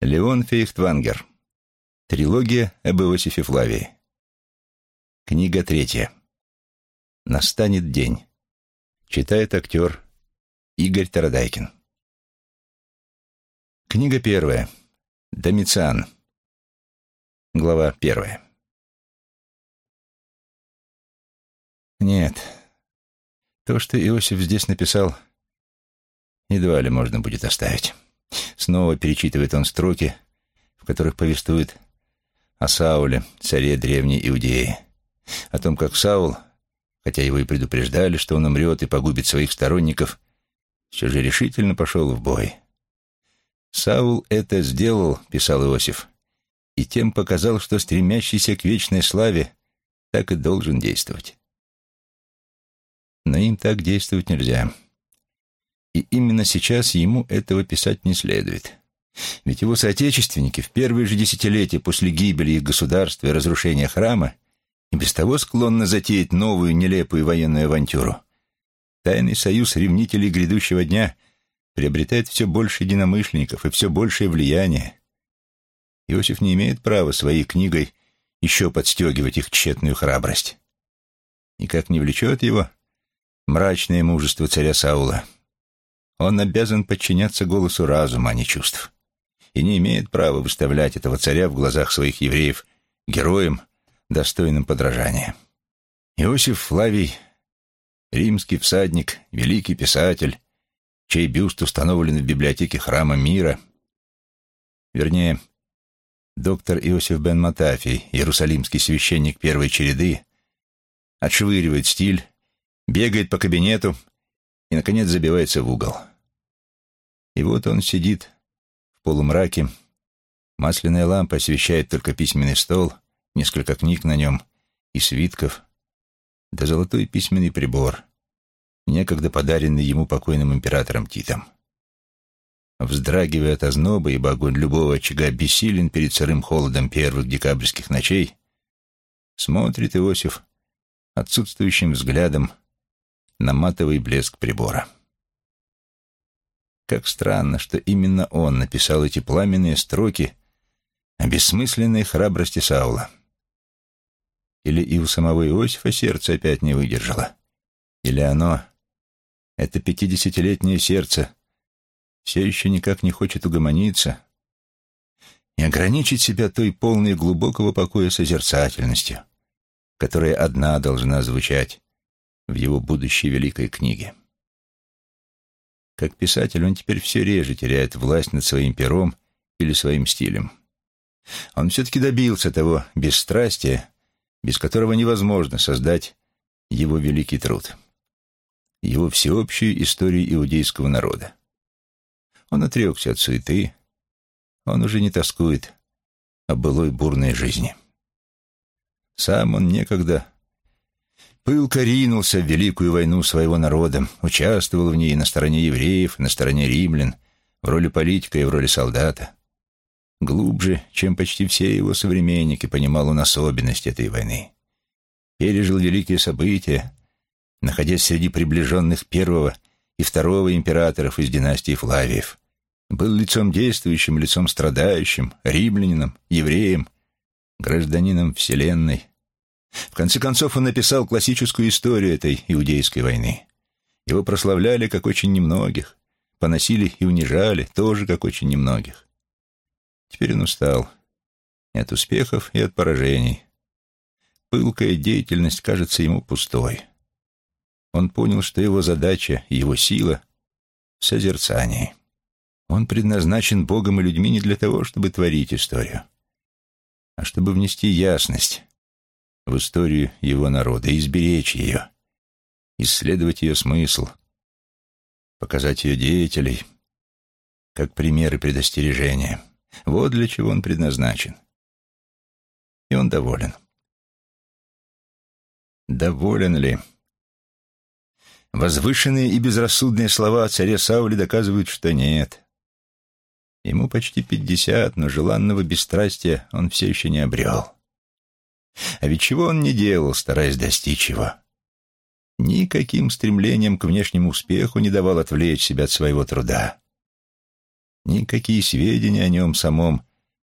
Леон Фейхтвангер. Трилогия об Иосифе Флавии. Книга третья. Настанет день. Читает актер Игорь Тарадайкин. Книга первая. Домициан. Глава первая. Нет, то, что Иосиф здесь написал, едва ли можно будет оставить. Снова перечитывает он строки, в которых повествует о Сауле, царе древней Иудеи. О том, как Саул, хотя его и предупреждали, что он умрет и погубит своих сторонников, все же решительно пошел в бой. «Саул это сделал», — писал Иосиф, и тем показал, что стремящийся к вечной славе так и должен действовать. Но им так действовать нельзя. И именно сейчас ему этого писать не следует. Ведь его соотечественники в первые же десятилетия после гибели их государства и разрушения храма и без того склонны затеять новую нелепую военную авантюру. Тайный союз ревнителей грядущего дня приобретает все больше единомышленников и все большее влияние. Иосиф не имеет права своей книгой еще подстегивать их тщетную храбрость. И как не влечет его мрачное мужество царя Саула — он обязан подчиняться голосу разума, а не чувств. И не имеет права выставлять этого царя в глазах своих евреев героем, достойным подражания. Иосиф Флавий, римский всадник, великий писатель, чей бюст установлен в библиотеке храма мира, вернее, доктор Иосиф бен Матафий, иерусалимский священник первой череды, отшвыривает стиль, бегает по кабинету и, наконец, забивается в угол. И вот он сидит в полумраке, масляная лампа освещает только письменный стол, несколько книг на нем и свитков, да золотой письменный прибор, некогда подаренный ему покойным императором Титом. Вздрагивая от озноба, ибо огонь любого очага бессилен перед сырым холодом первых декабрьских ночей, смотрит Иосиф отсутствующим взглядом на матовый блеск прибора. Как странно, что именно он написал эти пламенные строки о бессмысленной храбрости Саула. Или и у самого Иосифа сердце опять не выдержало. Или оно, это пятидесятилетнее сердце, все еще никак не хочет угомониться и ограничить себя той полной глубокого покоя созерцательностью, которая одна должна звучать в его будущей великой книге. Как писатель он теперь все реже теряет власть над своим пером или своим стилем. Он все-таки добился того бесстрастия, без которого невозможно создать его великий труд, его всеобщую историю иудейского народа. Он отрекся от суеты, он уже не тоскует о былой бурной жизни. Сам он некогда Пылко ринулся в великую войну своего народа, участвовал в ней на стороне евреев, на стороне римлян, в роли политика и в роли солдата. Глубже, чем почти все его современники, понимал он особенность этой войны. Пережил великие события, находясь среди приближенных первого и второго императоров из династии Флавиев. Был лицом действующим, лицом страдающим, римлянином, евреем, гражданином Вселенной, в конце концов, он написал классическую историю этой иудейской войны. Его прославляли как очень немногих, поносили и унижали тоже как очень немногих. Теперь он устал и от успехов, и от поражений. Пылкая деятельность кажется ему пустой. Он понял, что его задача и его сила в созерцании. Он предназначен Богом и людьми не для того, чтобы творить историю, а чтобы внести ясность в историю его народа, изберечь ее, исследовать ее смысл, показать ее деятелей, как примеры предостережения. Вот для чего он предназначен. И он доволен. Доволен ли? Возвышенные и безрассудные слова о царе Сауле доказывают, что нет. Ему почти пятьдесят, но желанного бесстрастия он все еще не обрел. А ведь чего он не делал, стараясь достичь его? Никаким стремлением к внешнему успеху не давал отвлечь себя от своего труда. Никакие сведения о нем самом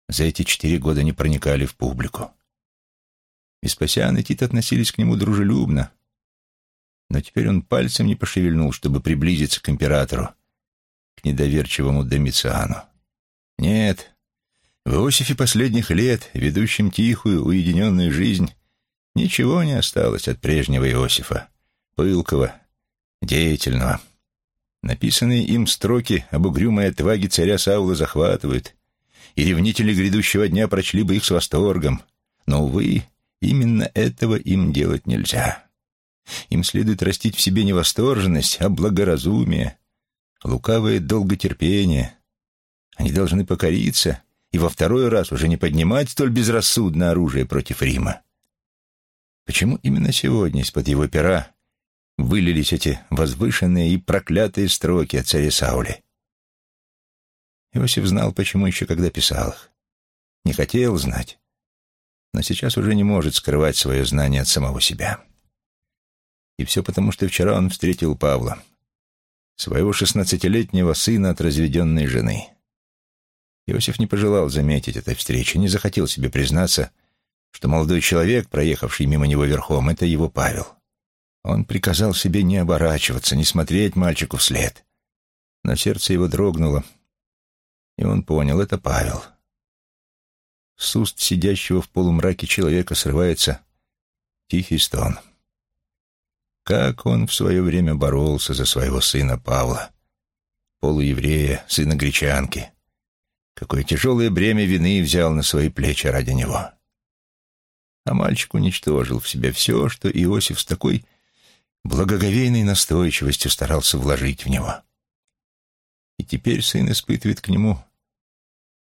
за эти четыре года не проникали в публику. Веспасиан и Тит относились к нему дружелюбно, но теперь он пальцем не пошевельнул, чтобы приблизиться к императору, к недоверчивому Домициану. Нет, в Иосифе последних лет, ведущем тихую, уединенную жизнь, ничего не осталось от прежнего Иосифа, пылкого, деятельного. Написанные им строки об угрюмой отваге царя Саула захватывают, и ревнители грядущего дня прочли бы их с восторгом. Но, увы, именно этого им делать нельзя. Им следует растить в себе не восторженность, а благоразумие, лукавое долготерпение. Они должны покориться и во второй раз уже не поднимать столь безрассудно оружие против Рима. Почему именно сегодня из-под его пера вылились эти возвышенные и проклятые строки о царе Сауле? Иосиф знал, почему еще когда писал их. Не хотел знать, но сейчас уже не может скрывать свое знание от самого себя. И все потому, что вчера он встретил Павла, своего шестнадцатилетнего сына от разведенной жены. Иосиф не пожелал заметить этой встречи, не захотел себе признаться, что молодой человек, проехавший мимо него верхом, это его Павел. Он приказал себе не оборачиваться, не смотреть мальчику вслед. Но сердце его дрогнуло, и он понял — это Павел. С уст сидящего в полумраке человека срывается тихий стон. Как он в свое время боролся за своего сына Павла, полуеврея, сына гречанки. Какое тяжелое бремя вины взял на свои плечи ради него. А мальчик уничтожил в себе все, что Иосиф с такой благоговейной настойчивостью старался вложить в него. И теперь сын испытывает к нему,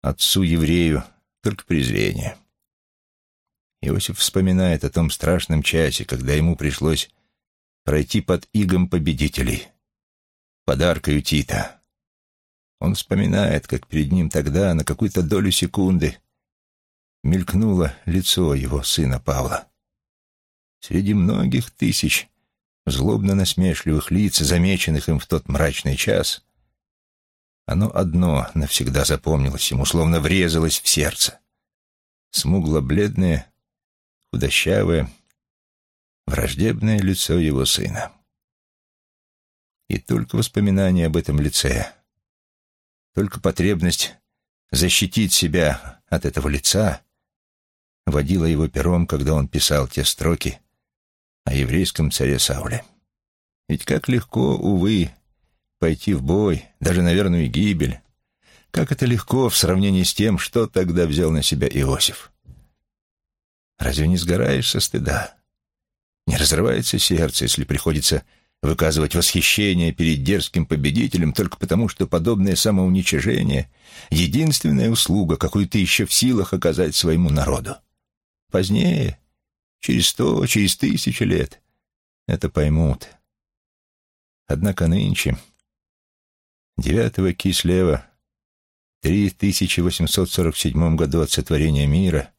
отцу-еврею, только презрение. Иосиф вспоминает о том страшном часе, когда ему пришлось пройти под игом победителей, подаркою Тита. Он вспоминает, как перед ним тогда, на какую-то долю секунды, мелькнуло лицо его сына Павла. Среди многих тысяч злобно-насмешливых лиц, замеченных им в тот мрачный час, оно одно навсегда запомнилось ему, словно врезалось в сердце. Смугло-бледное, худощавое, враждебное лицо его сына. И только воспоминание об этом лице, только потребность защитить себя от этого лица водила его пером, когда он писал те строки о еврейском царе Сауле. Ведь как легко, увы, пойти в бой, даже на верную гибель. Как это легко в сравнении с тем, что тогда взял на себя Иосиф. Разве не сгораешь со стыда? Не разрывается сердце, если приходится выказывать восхищение перед дерзким победителем только потому, что подобное самоуничижение — единственная услуга, какую ты еще в силах оказать своему народу. Позднее, через сто, через тысячу лет, это поймут. Однако нынче, 9 Кислева, 3847 году от сотворения мира,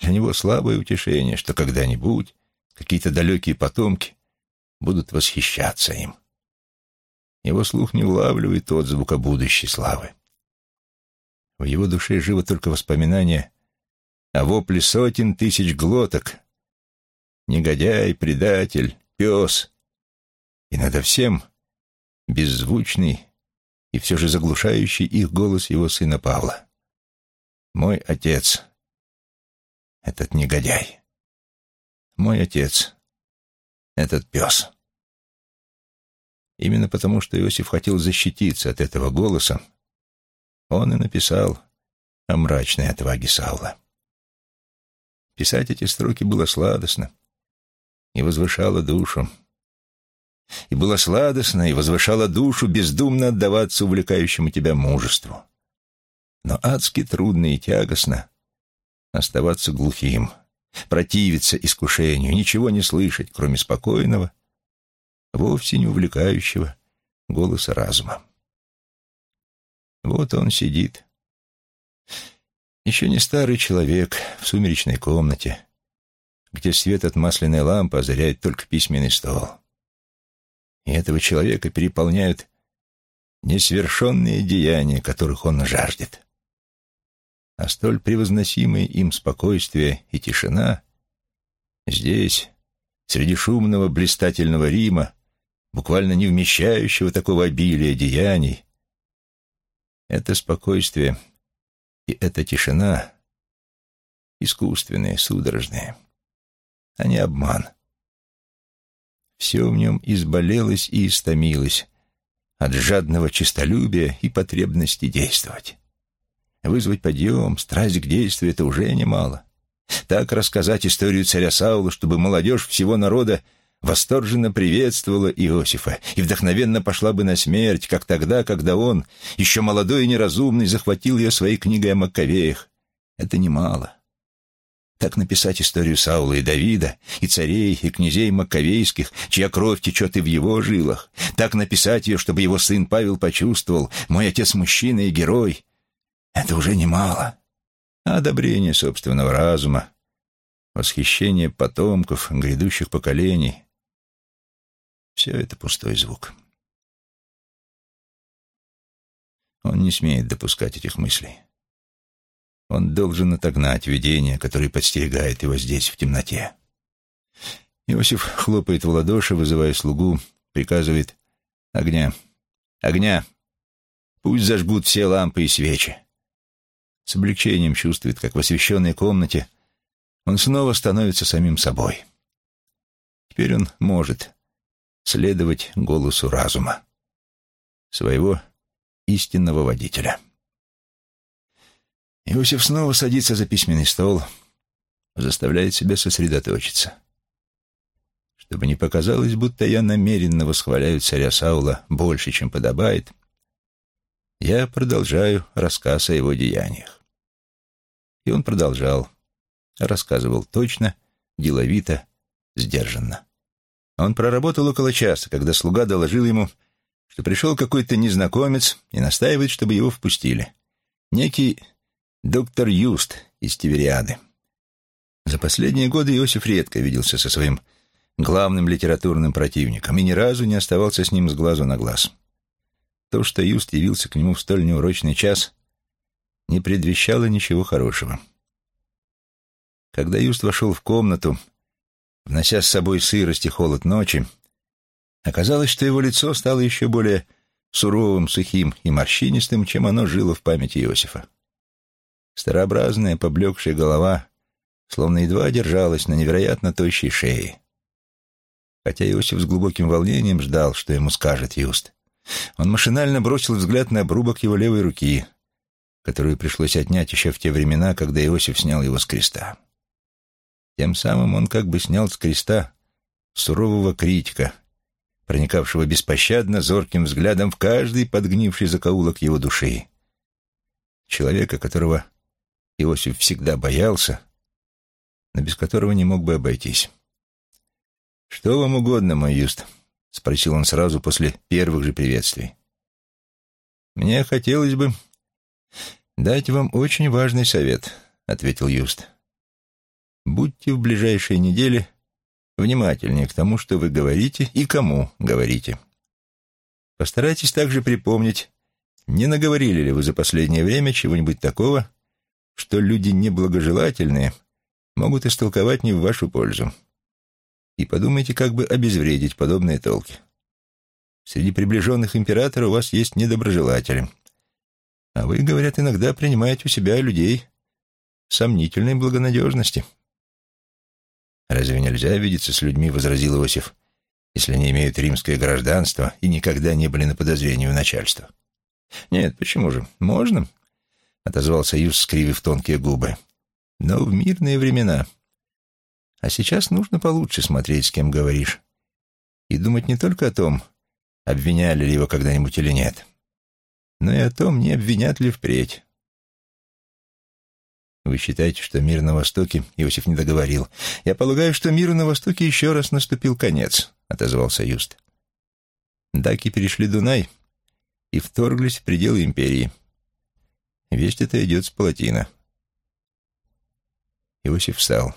для него слабое утешение, что когда-нибудь какие-то далекие потомки будут восхищаться им. Его слух не улавливает отзвука будущей славы. В его душе живо только воспоминание о вопле сотен тысяч глоток. Негодяй, предатель, пес. И надо всем беззвучный и все же заглушающий их голос его сына Павла. «Мой отец, этот негодяй. Мой отец, этот пес». Именно потому, что Иосиф хотел защититься от этого голоса, он и написал о мрачной отваге Саула. Писать эти строки было сладостно и возвышало душу. И было сладостно и возвышало душу бездумно отдаваться увлекающему тебя мужеству. Но адски трудно и тягостно оставаться глухим, противиться искушению, ничего не слышать, кроме спокойного, вовсе не увлекающего голоса разума. Вот он сидит, еще не старый человек в сумеречной комнате, где свет от масляной лампы озаряет только письменный стол. И этого человека переполняют несвершенные деяния, которых он жаждет. А столь превозносимые им спокойствие и тишина здесь, среди шумного блистательного Рима, буквально не вмещающего такого обилия деяний, это спокойствие и эта тишина искусственные, судорожные, а не обман. Все в нем изболелось и истомилось от жадного честолюбия и потребности действовать. Вызвать подъем, страсть к действию — это уже немало. Так рассказать историю царя Саула, чтобы молодежь всего народа восторженно приветствовала Иосифа и вдохновенно пошла бы на смерть, как тогда, когда он, еще молодой и неразумный, захватил ее своей книгой о Маккавеях. Это немало. Так написать историю Саула и Давида, и царей, и князей Маккавейских, чья кровь течет и в его жилах. Так написать ее, чтобы его сын Павел почувствовал, мой отец мужчина и герой. Это уже немало. Одобрение собственного разума, восхищение потомков, грядущих поколений — все это пустой звук. Он не смеет допускать этих мыслей. Он должен отогнать видение, которое подстерегает его здесь, в темноте. Иосиф хлопает в ладоши, вызывая слугу, приказывает «Огня! Огня! Пусть зажгут все лампы и свечи!» С облегчением чувствует, как в освещенной комнате он снова становится самим собой. Теперь он может следовать голосу разума, своего истинного водителя. Иосиф снова садится за письменный стол, заставляет себя сосредоточиться. Чтобы не показалось, будто я намеренно восхваляю царя Саула больше, чем подобает, я продолжаю рассказ о его деяниях. И он продолжал, рассказывал точно, деловито, сдержанно. Он проработал около часа, когда слуга доложил ему, что пришел какой-то незнакомец и настаивает, чтобы его впустили. Некий доктор Юст из Тивериады. За последние годы Иосиф редко виделся со своим главным литературным противником и ни разу не оставался с ним с глазу на глаз. То, что Юст явился к нему в столь неурочный час, не предвещало ничего хорошего. Когда Юст вошел в комнату, внося с собой сырость и холод ночи, оказалось, что его лицо стало еще более суровым, сухим и морщинистым, чем оно жило в памяти Иосифа. Старообразная, поблекшая голова словно едва держалась на невероятно тощей шее. Хотя Иосиф с глубоким волнением ждал, что ему скажет Юст. Он машинально бросил взгляд на обрубок его левой руки, которую пришлось отнять еще в те времена, когда Иосиф снял его с креста. Тем самым он как бы снял с креста сурового критика, проникавшего беспощадно зорким взглядом в каждый подгнивший закоулок его души. Человека, которого Иосиф всегда боялся, но без которого не мог бы обойтись. «Что вам угодно, мой Юст?» — спросил он сразу после первых же приветствий. «Мне хотелось бы дать вам очень важный совет», — ответил Юст. «Будьте в ближайшие недели внимательнее к тому, что вы говорите и кому говорите. Постарайтесь также припомнить, не наговорили ли вы за последнее время чего-нибудь такого, что люди неблагожелательные могут истолковать не в вашу пользу. И подумайте, как бы обезвредить подобные толки. Среди приближенных императора у вас есть недоброжелатели. А вы, говорят, иногда принимаете у себя людей сомнительной благонадежности. «Разве нельзя видеться с людьми, — возразил Иосиф, — если они имеют римское гражданство и никогда не были на подозрении у начальства?» «Нет, почему же? Можно, отозвался Юс, скривив тонкие губы. Но в мирные времена. А сейчас нужно получше смотреть, с кем говоришь. И думать не только о том, обвиняли ли его когда-нибудь или нет, но и о том, не обвинят ли впредь. Вы считаете, что мир на Востоке, Иосиф не договорил. Я полагаю, что миру на Востоке еще раз наступил конец, отозвался Юст. Даки перешли Дунай и вторглись в пределы империи. Весть эта идет с палатина. Иосиф встал.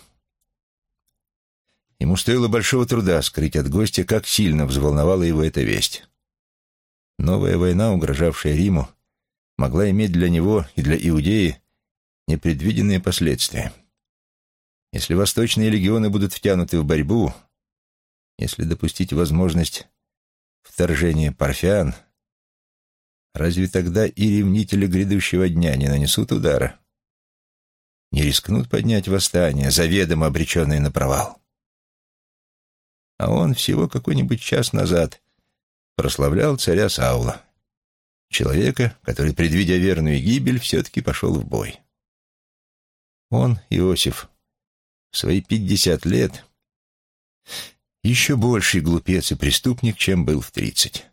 Ему стоило большого труда скрыть от гостя, как сильно взволновала его эта весть. Новая война, угрожавшая Риму, могла иметь для него и для Иудеи непредвиденные последствия. Если восточные легионы будут втянуты в борьбу, если допустить возможность вторжения парфян, разве тогда и ревнители грядущего дня не нанесут удара? Не рискнут поднять восстание, заведомо обреченное на провал? А он всего какой-нибудь час назад прославлял царя Саула, человека, который, предвидя верную гибель, все-таки пошел в бой. Он, Иосиф, в свои пятьдесят лет еще больший глупец и преступник, чем был в тридцать.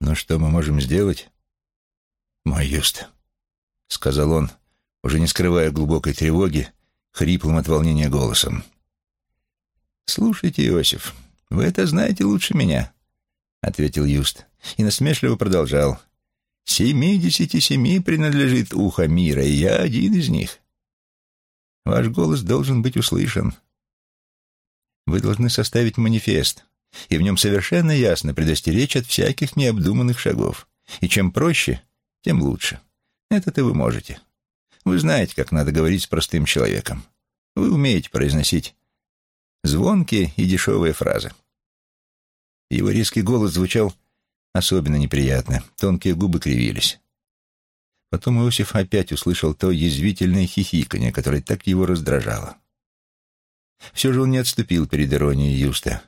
«Но что мы можем сделать?» «Мой Юст», — сказал он, уже не скрывая глубокой тревоги, хриплым от волнения голосом. «Слушайте, Иосиф, вы это знаете лучше меня», — ответил Юст и насмешливо продолжал. «Семидесяти семи принадлежит ухо мира, и я один из них. Ваш голос должен быть услышан. Вы должны составить манифест, и в нем совершенно ясно предостеречь от всяких необдуманных шагов. И чем проще, тем лучше. Это-то вы можете. Вы знаете, как надо говорить с простым человеком. Вы умеете произносить звонкие и дешевые фразы. Его резкий голос звучал особенно неприятно, тонкие губы кривились. Потом Иосиф опять услышал то язвительное хихиканье, которое так его раздражало. Все же он не отступил перед иронией Юста.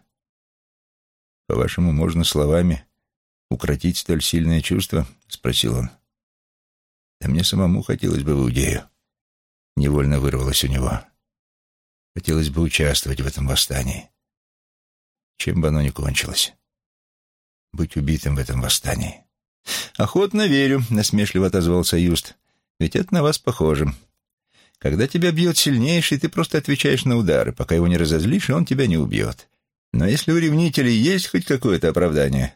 «По-вашему, можно словами укротить столь сильное чувство?» — спросил он. «Да мне самому хотелось бы в Иудею». Невольно вырвалось у него. Хотелось бы участвовать в этом восстании. Чем бы оно ни кончилось. Быть убитым в этом восстании. «Охотно верю», — насмешливо отозвался Юст. «Ведь это на вас похоже. Когда тебя бьет сильнейший, ты просто отвечаешь на удары, пока его не разозлишь, он тебя не убьет. Но если у ревнителей есть хоть какое-то оправдание,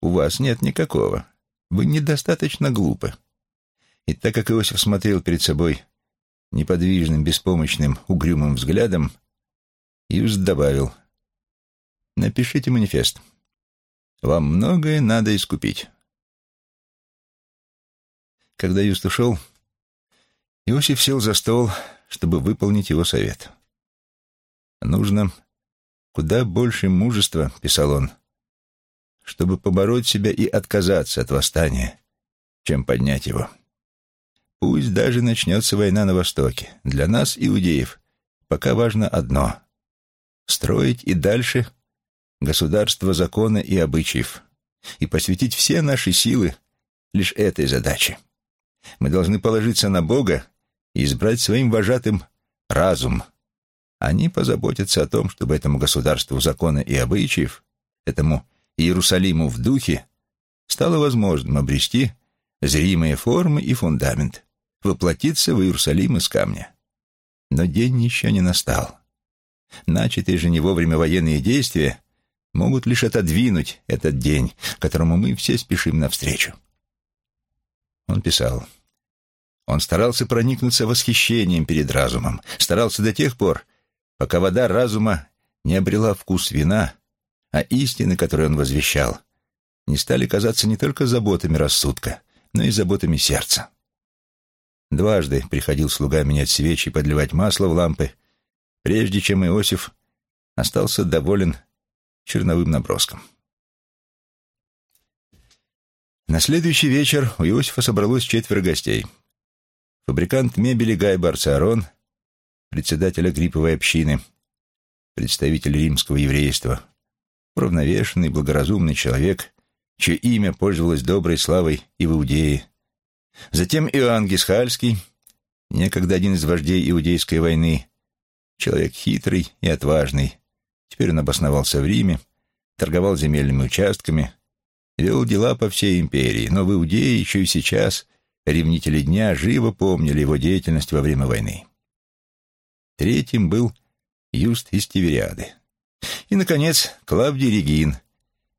у вас нет никакого. Вы недостаточно глупы. И так как Иосиф смотрел перед собой неподвижным, беспомощным, угрюмым взглядом, Юст добавил, «Напишите манифест. Вам многое надо искупить». Когда Юст ушел, Иосиф сел за стол, чтобы выполнить его совет. «Нужно куда больше мужества», — писал он, «чтобы побороть себя и отказаться от восстания, чем поднять его. Пусть даже начнется война на Востоке. Для нас, иудеев, пока важно одно — строить и дальше государство закона и обычаев и посвятить все наши силы лишь этой задаче. Мы должны положиться на Бога и избрать своим вожатым разум. Они позаботятся о том, чтобы этому государству закона и обычаев, этому Иерусалиму в духе, стало возможным обрести зримые формы и фундамент, воплотиться в Иерусалим из камня. Но день еще не настал. Начатые же не вовремя военные действия могут лишь отодвинуть этот день, которому мы все спешим навстречу. Он писал. Он старался проникнуться восхищением перед разумом, старался до тех пор, пока вода разума не обрела вкус вина, а истины, которые он возвещал, не стали казаться не только заботами рассудка, но и заботами сердца. Дважды приходил слуга менять свечи и подливать масло в лампы, прежде чем Иосиф остался доволен черновым наброском. На следующий вечер у Иосифа собралось четверо гостей — фабрикант мебели Гай Барцарон, председатель Агриповой общины, представитель римского еврейства, уравновешенный, благоразумный человек, чье имя пользовалось доброй славой и в Иудее. Затем Иоанн Гисхальский, некогда один из вождей Иудейской войны, человек хитрый и отважный. Теперь он обосновался в Риме, торговал земельными участками, вел дела по всей империи, но в Иудее еще и сейчас – Ревнители дня живо помнили его деятельность во время войны. Третьим был Юст из Тивериады. И, наконец, Клавдий Регин,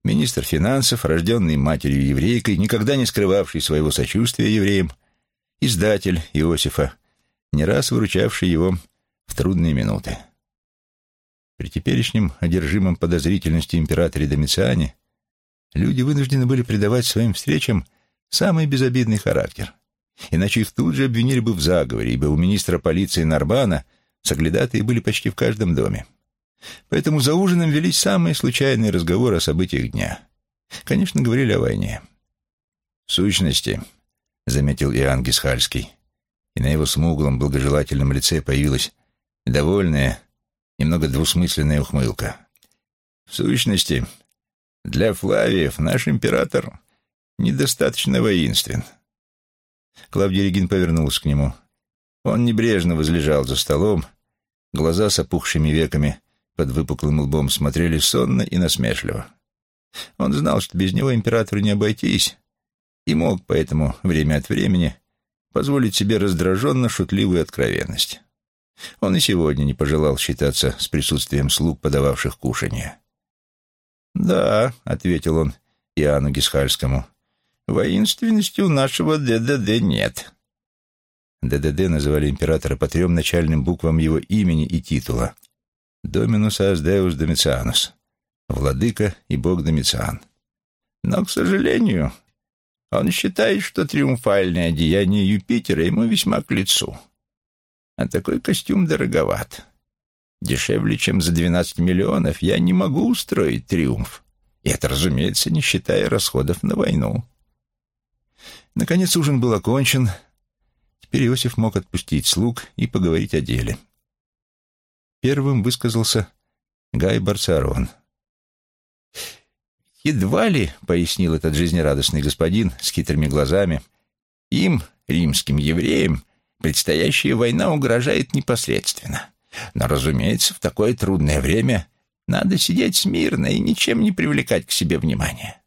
министр финансов, рожденный матерью-еврейкой, никогда не скрывавший своего сочувствия евреям, издатель Иосифа, не раз выручавший его в трудные минуты. При теперешнем одержимом подозрительностью императоре Домициане люди вынуждены были придавать своим встречам самый безобидный характер. Иначе их тут же обвинили бы в заговоре, ибо у министра полиции Нарбана соглядатые были почти в каждом доме. Поэтому за ужином велись самые случайные разговоры о событиях дня. Конечно, говорили о войне. «В сущности», — заметил Иоанн Гисхальский, и на его смуглом благожелательном лице появилась довольная, немного двусмысленная ухмылка. «В сущности, для Флавиев наш император недостаточно воинствен». Клавдий Регин повернулся к нему. Он небрежно возлежал за столом, глаза с опухшими веками под выпуклым лбом смотрели сонно и насмешливо. Он знал, что без него императору не обойтись, и мог поэтому время от времени позволить себе раздраженно шутливую откровенность. Он и сегодня не пожелал считаться с присутствием слуг, подававших кушанье. «Да», — ответил он Иоанну Гисхальскому, — «воинственности у нашего ДДД нет». ДДД называли императора по трем начальным буквам его имени и титула — Доминус Аздеус Домицианус, владыка и бог Домициан. Но, к сожалению, он считает, что триумфальное одеяние Юпитера ему весьма к лицу. А такой костюм дороговат. Дешевле, чем за 12 миллионов, я не могу устроить триумф. И это, разумеется, не считая расходов на войну. Наконец ужин был окончен. Теперь Иосиф мог отпустить слуг и поговорить о деле. — Первым высказался Гай Барцарон. «Едва ли, — пояснил этот жизнерадостный господин с хитрыми глазами, — им, римским евреям, предстоящая война угрожает непосредственно. Но, разумеется, в такое трудное время надо сидеть смирно и ничем не привлекать к себе внимания.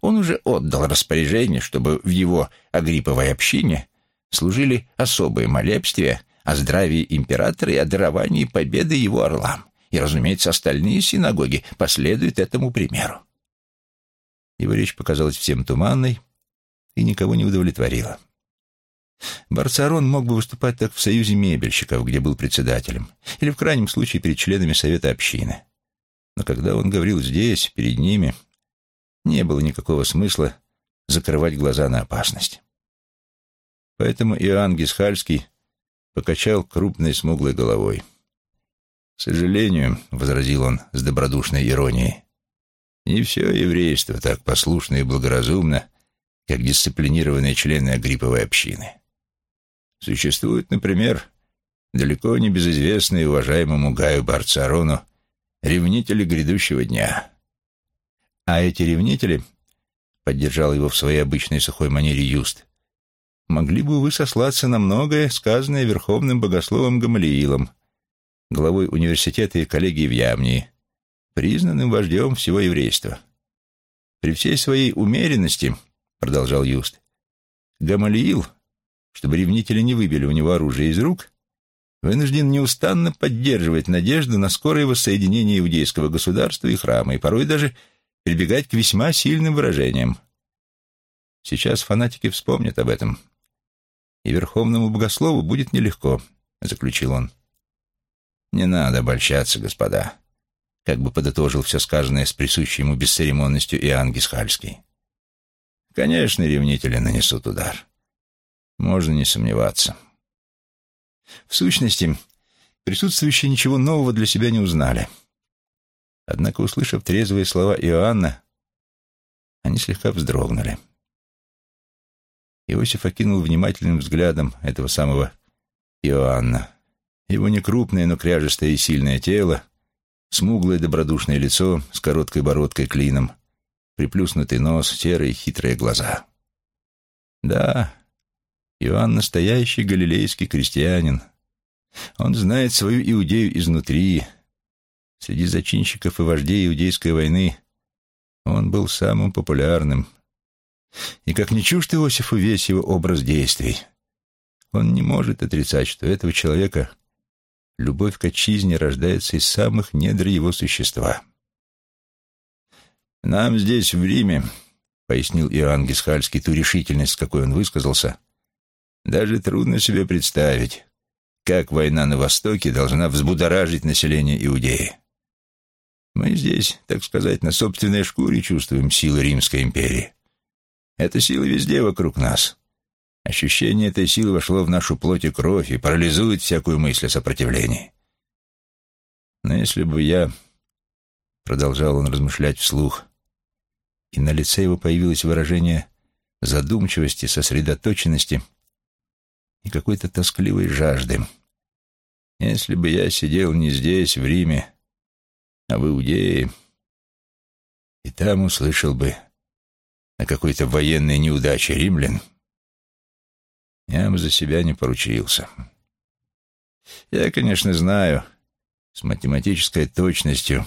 Он уже отдал распоряжение, чтобы в его агриповой общине служили особые молебствия о здравии императора и о даровании победы его орлам. И, разумеется, остальные синагоги последуют этому примеру. Его речь показалась всем туманной и никого не удовлетворила. Барцарон мог бы выступать так в Союзе мебельщиков, где был председателем, или в крайнем случае перед членами Совета общины. Но когда он говорил здесь, перед ними, не было никакого смысла закрывать глаза на опасность. Поэтому Иоанн Гисхальский покачал крупной смуглой головой. «К сожалению», — возразил он с добродушной иронией, «не все еврейство так послушно и благоразумно, как дисциплинированные члены Агриповой общины. Существуют, например, далеко не безызвестные уважаемому Гаю Барцарону ревнители грядущего дня. А эти ревнители, — поддержал его в своей обычной сухой манере Юст, могли бы вы сослаться на многое, сказанное верховным богословом Гамалиилом, главой университета и коллегии в Ямнии, признанным вождем всего еврейства. При всей своей умеренности, продолжал Юст, Гамалиил, чтобы ревнители не выбили у него оружие из рук, вынужден неустанно поддерживать надежду на скорое воссоединение иудейского государства и храма, и порой даже прибегать к весьма сильным выражениям. Сейчас фанатики вспомнят об этом, и верховному богослову будет нелегко», — заключил он. «Не надо обольщаться, господа», — как бы подытожил все сказанное с присущей ему бесцеремонностью Иоанн Гисхальский. «Конечно, ревнители нанесут удар. Можно не сомневаться». В сущности, присутствующие ничего нового для себя не узнали. Однако, услышав трезвые слова Иоанна, они слегка вздрогнули. Иосиф окинул внимательным взглядом этого самого Иоанна. Его некрупное, но кряжестое и сильное тело, смуглое добродушное лицо с короткой бородкой клином, приплюснутый нос, серые хитрые глаза. Да, Иоанн настоящий галилейский крестьянин. Он знает свою Иудею изнутри. Среди зачинщиков и вождей Иудейской войны он был самым популярным, и как не чужд Иосифу весь его образ действий, он не может отрицать, что этого человека любовь к отчизне рождается из самых недр его существа. «Нам здесь, в Риме», — пояснил Иоанн Гисхальский ту решительность, с какой он высказался, «даже трудно себе представить, как война на Востоке должна взбудоражить население Иудеи. Мы здесь, так сказать, на собственной шкуре чувствуем силы Римской империи. Эта сила везде вокруг нас. Ощущение этой силы вошло в нашу плоть и кровь и парализует всякую мысль о сопротивлении. Но если бы я, продолжал он размышлять вслух, и на лице его появилось выражение задумчивости, сосредоточенности и какой-то тоскливой жажды. Если бы я сидел не здесь, в Риме, а в Иудее, и там услышал бы о какой-то военной неудаче римлян, я бы за себя не поручился. Я, конечно, знаю с математической точностью,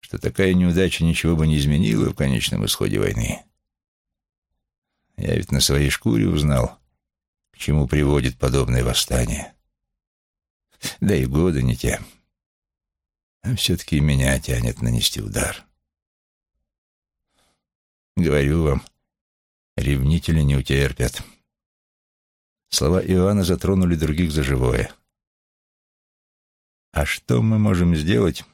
что такая неудача ничего бы не изменила в конечном исходе войны. Я ведь на своей шкуре узнал, к чему приводит подобное восстание. Да и годы не те. А все-таки меня тянет нанести удар. Говорю вам, ревнители не утерпят. Слова Иоанна затронули других за живое. «А что мы можем сделать,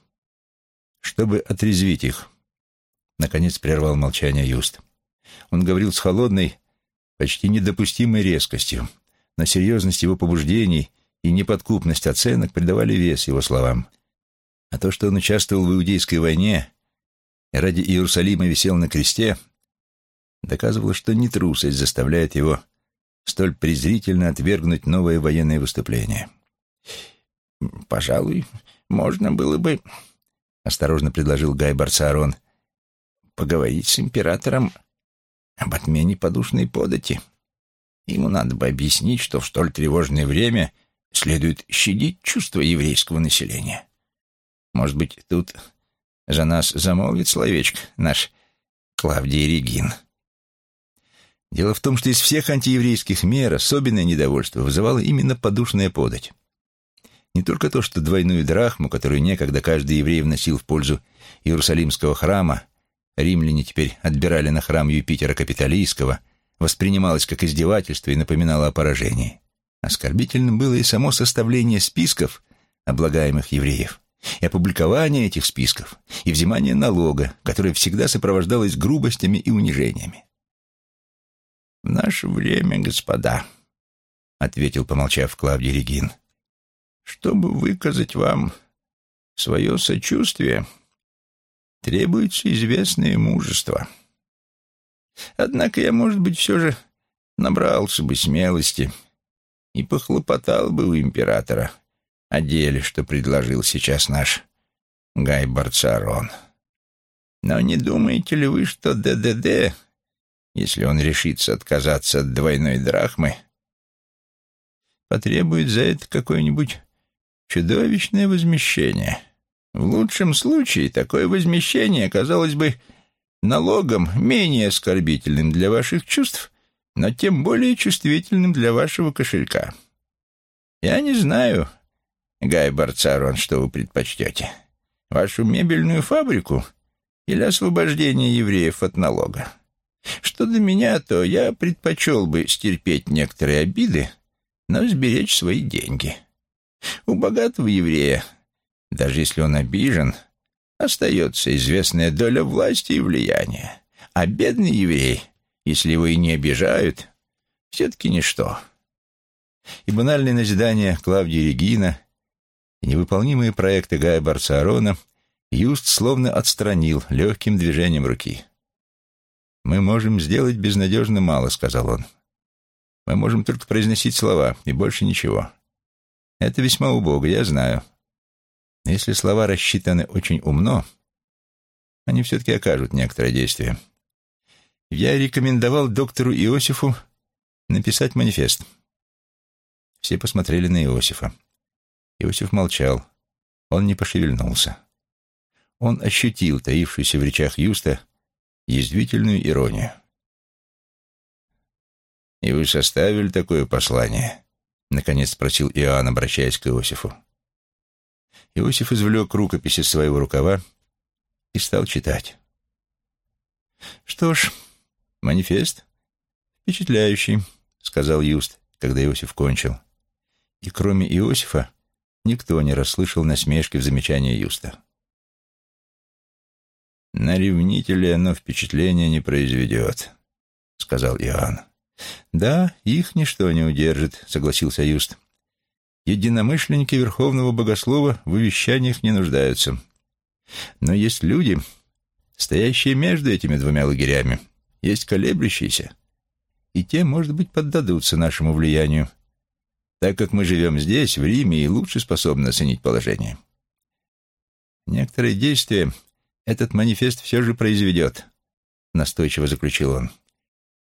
чтобы отрезвить их?» Наконец прервал молчание Юст. Он говорил с холодной, почти недопустимой резкостью, но серьезность его побуждений и неподкупность оценок придавали вес его словам. А то, что он участвовал в Иудейской войне и ради Иерусалима висел на кресте, доказывало, что не трусость заставляет его столь презрительно отвергнуть новое военное выступление. «Пожалуй, можно было бы, — осторожно предложил Гай Барцарон, — поговорить с императором об отмене подушной подати. Ему надо бы объяснить, что в столь тревожное время следует щадить чувства еврейского населения. Может быть, тут за нас замолвит словечко наш Клавдий Регин». Дело в том, что из всех антиеврейских мер особенное недовольство вызывало именно подушная подать. Не только то, что двойную драхму, которую некогда каждый еврей вносил в пользу Иерусалимского храма, римляне теперь отбирали на храм Юпитера Капитолийского, воспринималось как издевательство и напоминало о поражении. Оскорбительным было и само составление списков облагаемых евреев, и опубликование этих списков, и взимание налога, которое всегда сопровождалось грубостями и унижениями. «В наше время, господа», — ответил, помолчав Клавдий Регин, — «чтобы выказать вам свое сочувствие, требуется известное мужество. Однако я, может быть, все же набрался бы смелости и похлопотал бы у императора о деле, что предложил сейчас наш Гай Барцарон. Но не думаете ли вы, что ДДД если он решится отказаться от двойной драхмы, потребует за это какое-нибудь чудовищное возмещение. В лучшем случае такое возмещение оказалось бы налогом менее оскорбительным для ваших чувств, но тем более чувствительным для вашего кошелька. Я не знаю, Гай Барцарон, что вы предпочтете, вашу мебельную фабрику или освобождение евреев от налога. Что до меня, то я предпочел бы стерпеть некоторые обиды, но сберечь свои деньги. У богатого еврея, даже если он обижен, остается известная доля власти и влияния. А бедный еврей, если его и не обижают, все-таки ничто. И банальные назидания Клавдии Регина, и невыполнимые проекты Гая Барцарона Юст словно отстранил легким движением руки. «Мы можем сделать безнадежно мало», — сказал он. «Мы можем только произносить слова, и больше ничего. Это весьма убого, я знаю. Если слова рассчитаны очень умно, они все-таки окажут некоторое действие. Я рекомендовал доктору Иосифу написать манифест. Все посмотрели на Иосифа. Иосиф молчал. Он не пошевельнулся. Он ощутил таившуюся в речах Юста язвительную иронию. «И вы составили такое послание?» — наконец спросил Иоанн, обращаясь к Иосифу. Иосиф извлек рукопись из своего рукава и стал читать. «Что ж, манифест впечатляющий», — сказал Юст, когда Иосиф кончил. И кроме Иосифа никто не расслышал насмешки в замечании Юста. На ревнителей оно впечатления не произведет, — сказал Иоанн. Да, их ничто не удержит, — согласился Юст. Единомышленники Верховного Богослова в увещаниях не нуждаются. Но есть люди, стоящие между этими двумя лагерями, есть колеблющиеся, и те, может быть, поддадутся нашему влиянию, так как мы живем здесь, в Риме, и лучше способны оценить положение. Некоторые действия этот манифест все же произведет, настойчиво заключил он.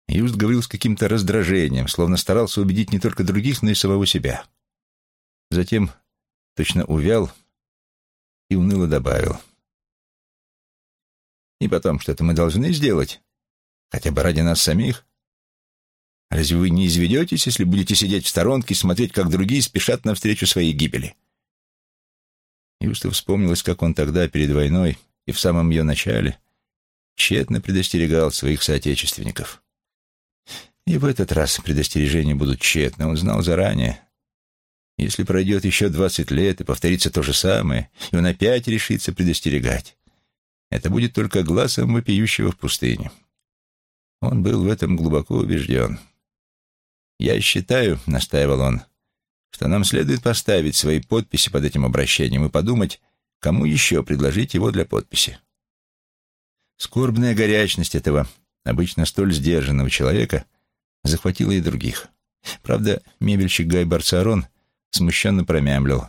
Юст говорил с каким-то раздражением, словно старался убедить не только других, но и самого себя. Затем точно увял и уныло добавил. И потом, что-то мы должны сделать, хотя бы ради нас самих. Разве вы не изведетесь, если будете сидеть в сторонке и смотреть, как другие спешат навстречу своей гибели? Юсту вспомнилось, как он тогда, перед войной и в самом ее начале, тщетно предостерегал своих соотечественников. И в этот раз предостережения будут тщетны, он знал заранее. Если пройдет еще двадцать лет и повторится то же самое, и он опять решится предостерегать, это будет только глазом вопиющего в пустыне. Он был в этом глубоко убежден. «Я считаю», — настаивал он, — «что нам следует поставить свои подписи под этим обращением и подумать, кому еще предложить его для подписи». Скорбная горячность этого, обычно столь сдержанного человека, захватила и других. Правда, мебельщик Гай Барцарон смущенно промямлил.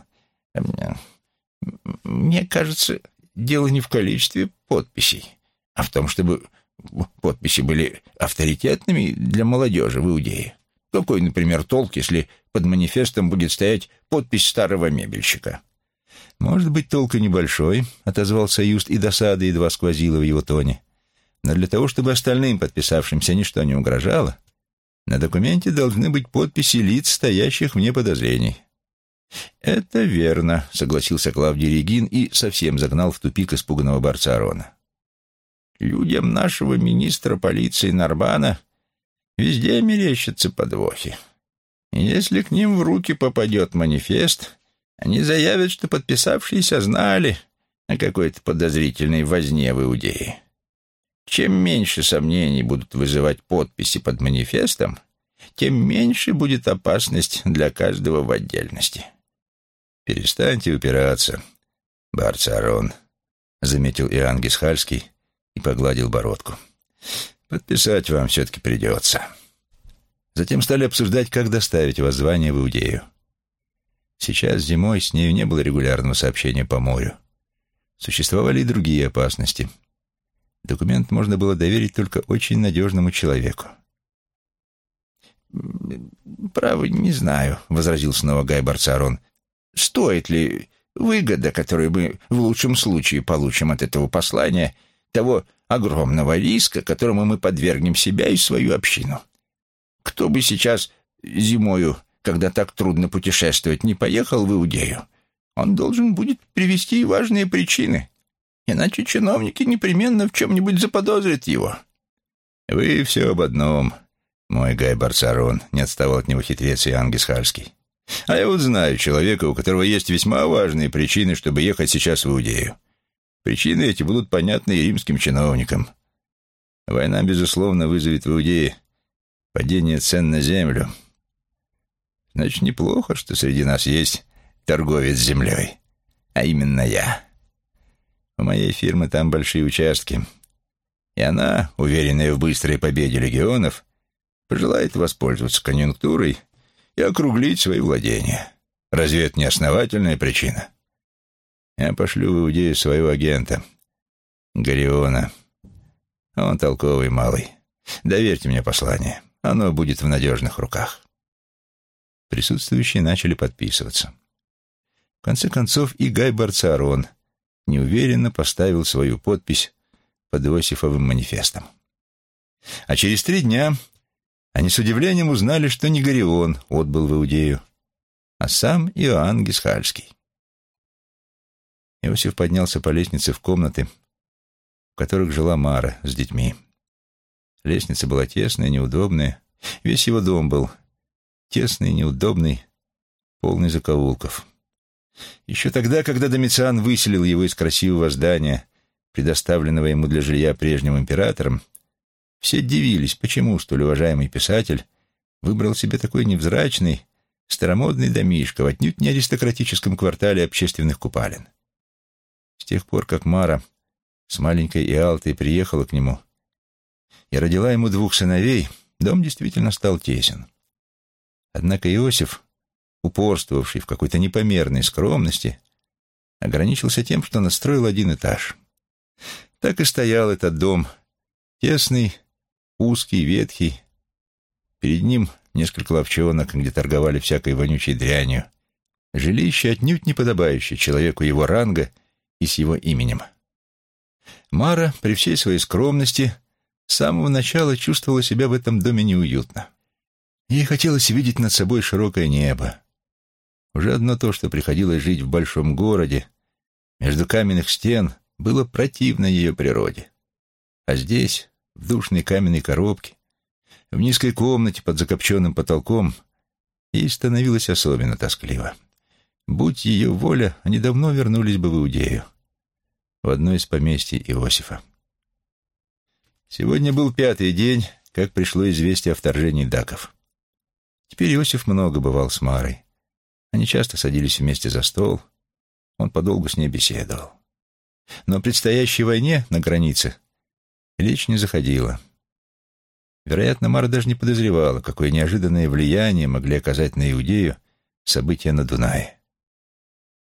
«Мне кажется, дело не в количестве подписей, а в том, чтобы подписи были авторитетными для молодежи в Иудее. Какой, например, толк, если под манифестом будет стоять подпись старого мебельщика? «Может быть, толк и небольшой», — отозвался Юст, и досада едва сквозила в его тоне. «Но для того, чтобы остальным подписавшимся ничто не угрожало, на документе должны быть подписи лиц, стоящих вне подозрений». «Это верно», — согласился Клавдий Регин и совсем загнал в тупик испуганного борца Арона. «Людям нашего министра полиции Нарбана Везде мерещатся подвохи. Если к ним в руки попадет манифест, они заявят, что подписавшиеся знали о какой-то подозрительной возне в Иудее. Чем меньше сомнений будут вызывать подписи под манифестом, тем меньше будет опасность для каждого в отдельности. «Перестаньте упираться, Барцарон», — заметил Иоанн Гисхальский и погладил бородку. Подписать вам все-таки придется. Затем стали обсуждать, как доставить воззвание в Иудею. Сейчас зимой с нею не было регулярного сообщения по морю. Существовали и другие опасности. Документ можно было доверить только очень надежному человеку. «Право, не знаю», — возразил снова Гай Барцарон. «Стоит ли выгода, которую мы в лучшем случае получим от этого послания, того огромного риска, которому мы подвергнем себя и свою общину. Кто бы сейчас зимою, когда так трудно путешествовать, не поехал в Иудею, он должен будет привести и важные причины, иначе чиновники непременно в чем-нибудь заподозрят его. «Вы все об одном, мой Гай Барцарон», — не отставал от него хитрец Иоанн Гисхальский. «А я вот знаю человека, у которого есть весьма важные причины, чтобы ехать сейчас в Иудею. Причины эти будут понятны и римским чиновникам. Война, безусловно, вызовет в Иудее падение цен на землю. Значит, неплохо, что среди нас есть торговец землей, а именно я. У моей фирмы там большие участки, и она, уверенная в быстрой победе легионов, пожелает воспользоваться конъюнктурой и округлить свои владения. Разве это не основательная причина? Я пошлю в Иудею своего агента, Гориона. Он толковый малый. Доверьте мне послание. Оно будет в надежных руках. Присутствующие начали подписываться. В конце концов и Гай Барцарон неуверенно поставил свою подпись под Иосифовым манифестом. А через три дня они с удивлением узнали, что не Горион отбыл в Иудею, а сам Иоанн Гисхальский. Иосиф поднялся по лестнице в комнаты, в которых жила Мара с детьми. Лестница была тесная, неудобная. Весь его дом был тесный, неудобный, полный закоулков. Еще тогда, когда Домициан выселил его из красивого здания, предоставленного ему для жилья прежним императором, все дивились, почему столь уважаемый писатель выбрал себе такой невзрачный, старомодный домишко в отнюдь не аристократическом квартале общественных купалин. С тех пор, как Мара с маленькой Иалтой приехала к нему и родила ему двух сыновей, дом действительно стал тесен. Однако Иосиф, упорствовавший в какой-то непомерной скромности, ограничился тем, что настроил один этаж. Так и стоял этот дом, тесный, узкий, ветхий. Перед ним несколько ловчонок, где торговали всякой вонючей дрянью. Жилище отнюдь не подобающее человеку его ранга и с его именем. Мара, при всей своей скромности, с самого начала чувствовала себя в этом доме неуютно. Ей хотелось видеть над собой широкое небо. Уже одно то, что приходилось жить в большом городе, между каменных стен, было противно ее природе. А здесь, в душной каменной коробке, в низкой комнате под закопченным потолком, ей становилось особенно тоскливо. Будь ее воля, они давно вернулись бы в Иудею, в одно из поместий Иосифа. Сегодня был пятый день, как пришло известие о вторжении даков. Теперь Иосиф много бывал с Марой. Они часто садились вместе за стол. Он подолгу с ней беседовал. Но о предстоящей войне на границе речь не заходила. Вероятно, Мара даже не подозревала, какое неожиданное влияние могли оказать на Иудею события на Дунае.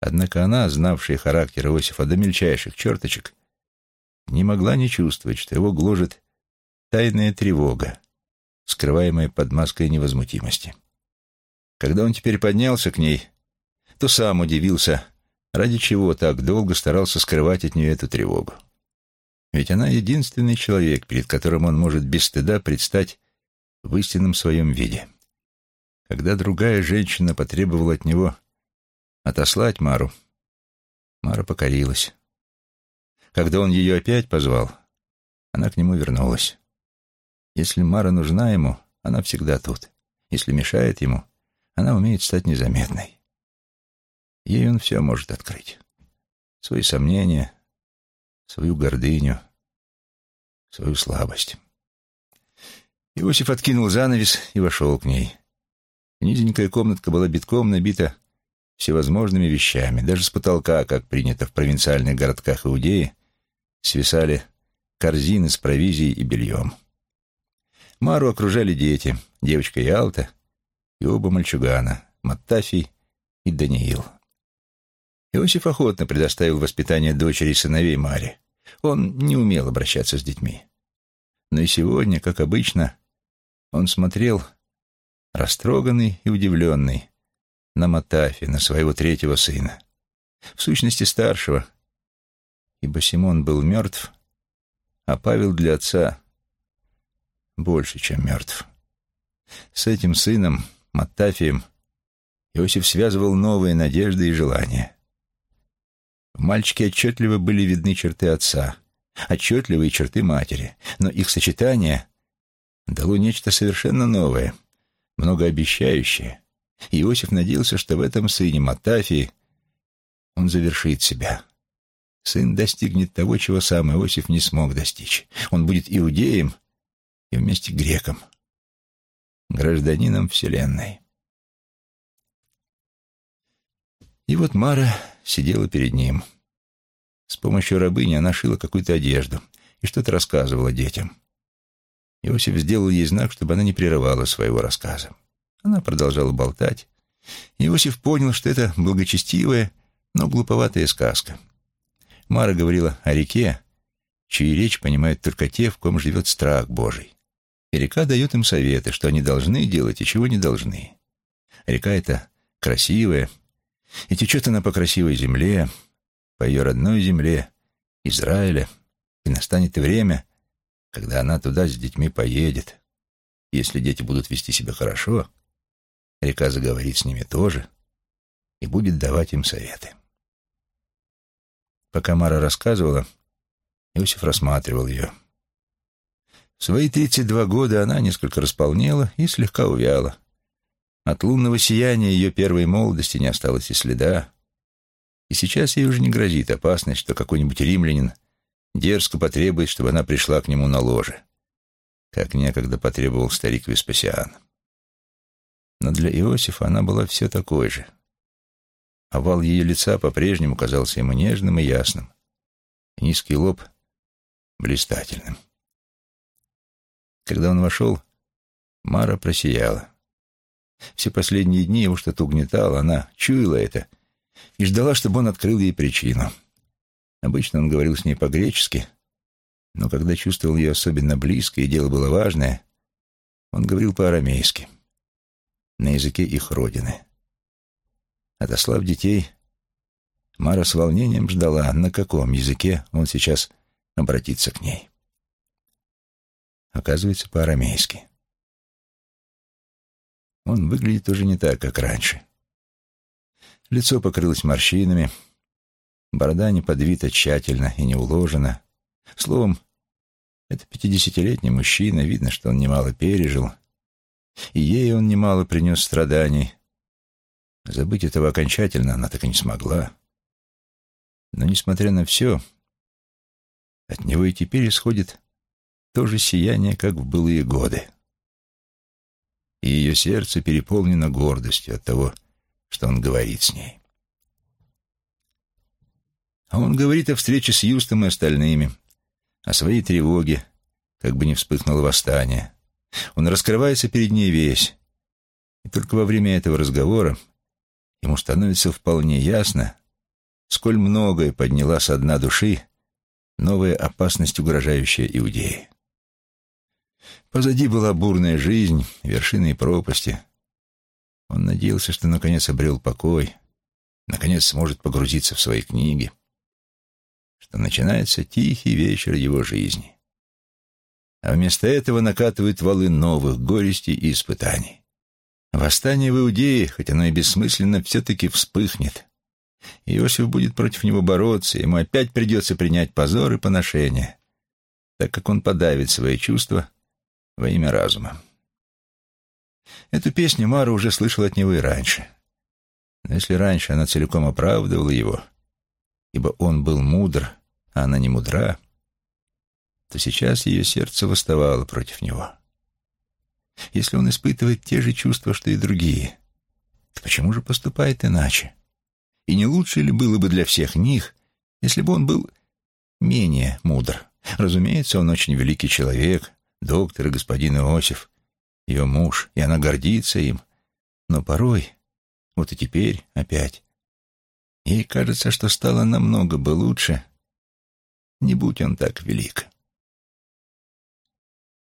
Однако она, знавшая характер Иосифа до мельчайших черточек, не могла не чувствовать, что его гложет тайная тревога, скрываемая под маской невозмутимости. Когда он теперь поднялся к ней, то сам удивился, ради чего так долго старался скрывать от нее эту тревогу. Ведь она единственный человек, перед которым он может без стыда предстать в истинном своем виде. Когда другая женщина потребовала от него отослать Мару, Мара покорилась. Когда он ее опять позвал, она к нему вернулась. Если Мара нужна ему, она всегда тут. Если мешает ему, она умеет стать незаметной. Ей он все может открыть. Свои сомнения, свою гордыню, свою слабость. Иосиф откинул занавес и вошел к ней. Низенькая комнатка была битком набита всевозможными вещами. Даже с потолка, как принято в провинциальных городках Иудеи, свисали корзины с провизией и бельем. Мару окружали дети, девочка Ялта и оба мальчугана, Маттафий и Даниил. Иосиф охотно предоставил воспитание дочери и сыновей Маре. Он не умел обращаться с детьми. Но и сегодня, как обычно, он смотрел, растроганный и удивленный, на Матафи, на своего третьего сына. В сущности, старшего, ибо Симон был мертв, а Павел для отца больше, чем мертв. С этим сыном, Маттафием, Иосиф связывал новые надежды и желания. В мальчике отчетливо были видны черты отца, отчетливые черты матери, но их сочетание дало нечто совершенно новое, многообещающее. Иосиф надеялся, что в этом сыне Матафии он завершит себя. Сын достигнет того, чего сам Иосиф не смог достичь. Он будет иудеем и вместе греком, гражданином Вселенной. И вот Мара сидела перед ним. С помощью рабыни она шила какую-то одежду и что-то рассказывала детям. Иосиф сделал ей знак, чтобы она не прерывала своего рассказа. Она продолжала болтать. Иосиф понял, что это благочестивая, но глуповатая сказка. Мара говорила о реке, чьи речь понимают только те, в ком живет страх Божий. И река дает им советы, что они должны делать и чего не должны. Река эта красивая, и течет она по красивой земле, по ее родной земле, Израиля, и настанет время, когда она туда с детьми поедет. Если дети будут вести себя хорошо, река заговорит с ними тоже и будет давать им советы. Пока Мара рассказывала, Иосиф рассматривал ее. В свои тридцать два года она несколько располнела и слегка увяла. От лунного сияния ее первой молодости не осталось и следа. И сейчас ей уже не грозит опасность, что какой-нибудь римлянин дерзко потребует, чтобы она пришла к нему на ложе, как некогда потребовал старик Веспасиан. Но для Иосифа она была все такой же. Овал ее лица по-прежнему казался ему нежным и ясным, низкий лоб — блистательным. Когда он вошел, Мара просияла. Все последние дни его что-то угнетало, она чуяла это и ждала, чтобы он открыл ей причину. Обычно он говорил с ней по-гречески, но когда чувствовал ее особенно близко и дело было важное, он говорил по-арамейски, на языке их родины. Отослав детей, Мара с волнением ждала, на каком языке он сейчас обратится к ней. Оказывается, по-арамейски. Он выглядит уже не так, как раньше. Лицо покрылось морщинами, борода не подвита тщательно и не уложена. Словом, это пятидесятилетний мужчина, видно, что он немало пережил, и ей он немало принес страданий. Забыть этого окончательно она так и не смогла. Но, несмотря на все, от него и теперь исходит то же сияние, как в былые годы и ее сердце переполнено гордостью от того, что он говорит с ней. А он говорит о встрече с Юстом и остальными, о своей тревоге, как бы не вспыхнуло восстание. Он раскрывается перед ней весь, и только во время этого разговора ему становится вполне ясно, сколь многое подняла со дна души новая опасность, угрожающая Иудее. Позади была бурная жизнь, вершины и пропасти. Он надеялся, что наконец обрел покой, наконец сможет погрузиться в свои книги, что начинается тихий вечер его жизни. А вместо этого накатывают валы новых горестей и испытаний. Восстание в Иудее, хоть оно и бессмысленно, все-таки вспыхнет. Иосиф будет против него бороться, ему опять придется принять позор и поношение, так как он подавит свои чувства во имя разума. Эту песню Мара уже слышала от него и раньше. Но если раньше она целиком оправдывала его, ибо он был мудр, а она не мудра, то сейчас ее сердце восставало против него. Если он испытывает те же чувства, что и другие, то почему же поступает иначе? И не лучше ли было бы для всех них, если бы он был менее мудр? Разумеется, он очень великий человек, доктор и господин Иосиф, ее муж, и она гордится им. Но порой, вот и теперь опять, ей кажется, что стало намного бы лучше, не будь он так велик.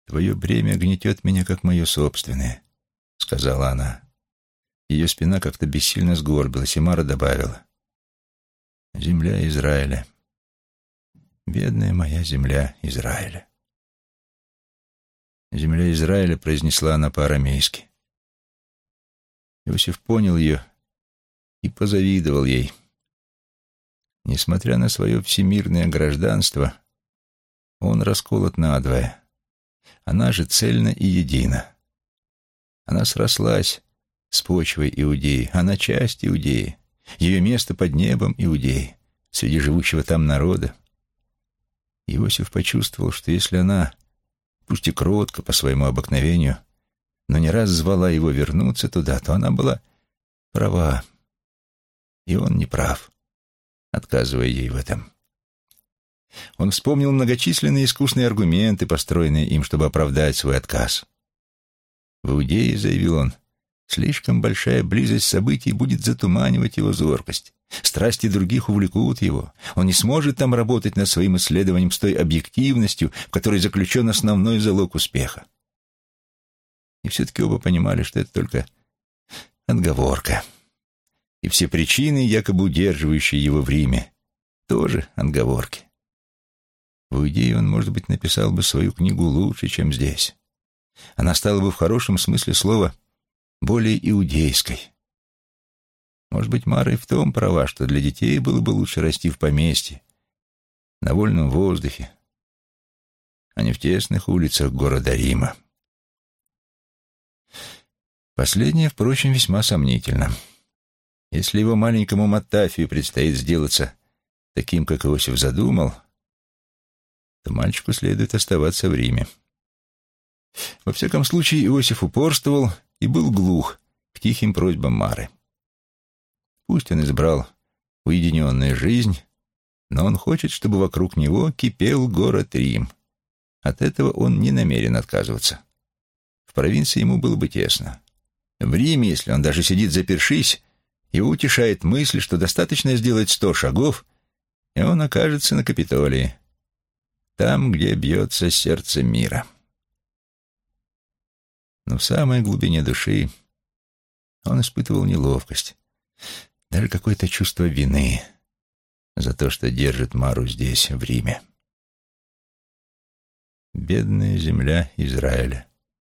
«Твое бремя гнетет меня, как мое собственное», — сказала она. Ее спина как-то бессильно сгорбилась, и Мара добавила. «Земля Израиля. Бедная моя земля Израиля». «Земля Израиля», — произнесла она по-арамейски. Иосиф понял ее и позавидовал ей. Несмотря на свое всемирное гражданство, он расколот надвое. Она же цельна и едина. Она срослась с почвой Иудеи, она часть Иудеи, ее место под небом Иудеи, среди живущего там народа. Иосиф почувствовал, что если она пусть и кротко по своему обыкновению, но не раз звала его вернуться туда, то она была права, и он не прав, отказывая ей в этом. Он вспомнил многочисленные искусные аргументы, построенные им, чтобы оправдать свой отказ. В Иудее, заявил он, слишком большая близость событий будет затуманивать его зоркость. Страсти других увлекут его. Он не сможет там работать над своим исследованием с той объективностью, в которой заключен основной залог успеха. И все-таки оба понимали, что это только отговорка. И все причины, якобы удерживающие его в Риме, тоже отговорки. В идее он, может быть, написал бы свою книгу лучше, чем здесь. Она стала бы в хорошем смысле слова более иудейской, может быть, Мара и в том права, что для детей было бы лучше расти в поместье, на вольном воздухе, а не в тесных улицах города Рима. Последнее, впрочем, весьма сомнительно. Если его маленькому Маттафию предстоит сделаться таким, как Иосиф задумал, то мальчику следует оставаться в Риме. Во всяком случае, Иосиф упорствовал и был глух к тихим просьбам Мары. Пусть он избрал уединенную жизнь, но он хочет, чтобы вокруг него кипел город Рим. От этого он не намерен отказываться. В провинции ему было бы тесно. В Риме, если он даже сидит запершись, его утешает мысль, что достаточно сделать сто шагов, и он окажется на Капитолии, там, где бьется сердце мира. Но в самой глубине души он испытывал неловкость, даже какое-то чувство вины за то, что держит Мару здесь, в Риме. «Бедная земля Израиля»,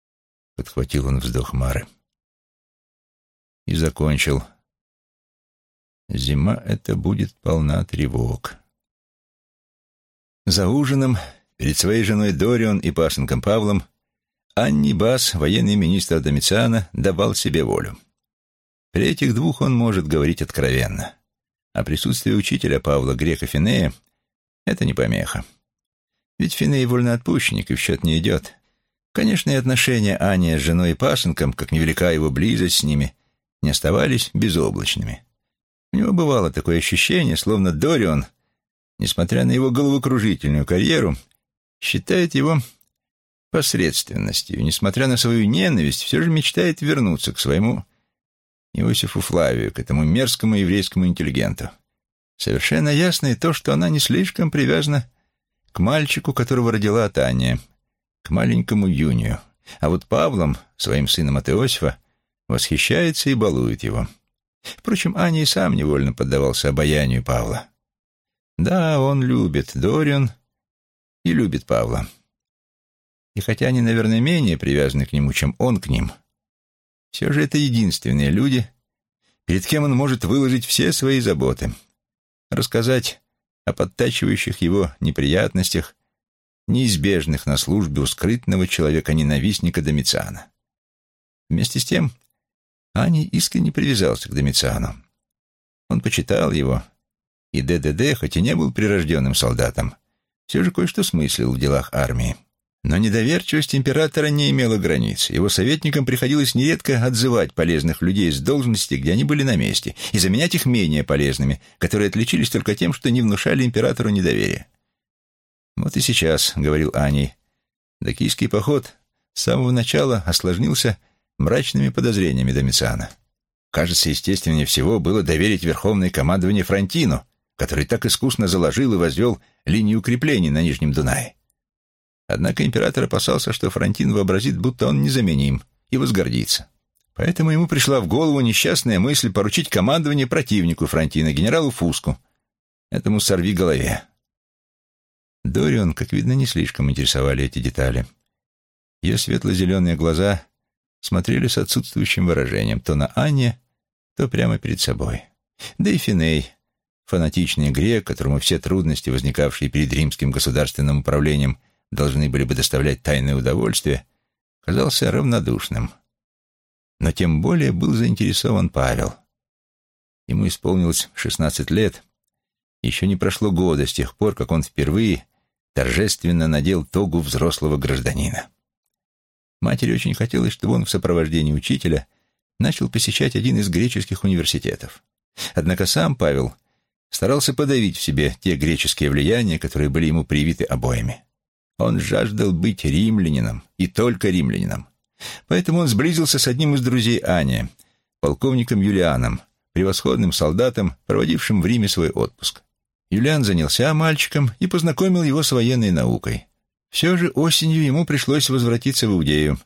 — подхватил он вздох Мары. И закончил. «Зима эта будет полна тревог». За ужином перед своей женой Дорион и пасынком Павлом Анни Бас, военный министр Домициана, давал себе волю. При этих двух он может говорить откровенно. А присутствие учителя Павла Грека Финея — это не помеха. Ведь Финей вольноотпущенник и в счет не идет. Конечно, и отношения Ани с женой и пасынком, как невелика его близость с ними, не оставались безоблачными. У него бывало такое ощущение, словно Дорион, несмотря на его головокружительную карьеру, считает его посредственностью, несмотря на свою ненависть, все же мечтает вернуться к своему Иосифу Флавию, к этому мерзкому еврейскому интеллигенту. Совершенно ясно и то, что она не слишком привязана к мальчику, которого родила Таня, к маленькому Юнию. А вот Павлом, своим сыном от Иосифа, восхищается и балует его. Впрочем, Аня и сам невольно поддавался обаянию Павла. Да, он любит Дориан и любит Павла. И хотя они, наверное, менее привязаны к нему, чем он к ним, все же это единственные люди, перед кем он может выложить все свои заботы, рассказать о подтачивающих его неприятностях, неизбежных на службе у скрытного человека-ненавистника Домициана. Вместе с тем, Ани искренне привязался к Домициану. Он почитал его, и ДДД, хоть и не был прирожденным солдатом, все же кое-что смыслил в делах армии. Но недоверчивость императора не имела границ. Его советникам приходилось нередко отзывать полезных людей с должности, где они были на месте, и заменять их менее полезными, которые отличились только тем, что не внушали императору недоверия. «Вот и сейчас», — говорил Ани, — «докийский поход с самого начала осложнился мрачными подозрениями Домициана. Кажется, естественнее всего было доверить верховное командование Фронтину, который так искусно заложил и возвел линию укреплений на Нижнем Дунае. Однако император опасался, что Фронтин вообразит, будто он незаменим, и возгордится. Поэтому ему пришла в голову несчастная мысль поручить командование противнику Фронтина, генералу Фуску, этому сорви голове. Дорион, как видно, не слишком интересовали эти детали. Ее светло-зеленые глаза смотрели с отсутствующим выражением то на Анне, то прямо перед собой. Да и Финей, фанатичный грек, которому все трудности, возникавшие перед римским государственным управлением, должны были бы доставлять тайное удовольствие, казался равнодушным. Но тем более был заинтересован Павел. Ему исполнилось шестнадцать лет, еще не прошло года с тех пор, как он впервые торжественно надел тогу взрослого гражданина. Матери очень хотелось, чтобы он в сопровождении учителя начал посещать один из греческих университетов. Однако сам Павел старался подавить в себе те греческие влияния, которые были ему привиты обоими. Он жаждал быть римлянином, и только римлянином. Поэтому он сблизился с одним из друзей Ани, полковником Юлианом, превосходным солдатом, проводившим в Риме свой отпуск. Юлиан занялся мальчиком и познакомил его с военной наукой. Все же осенью ему пришлось возвратиться в Иудею,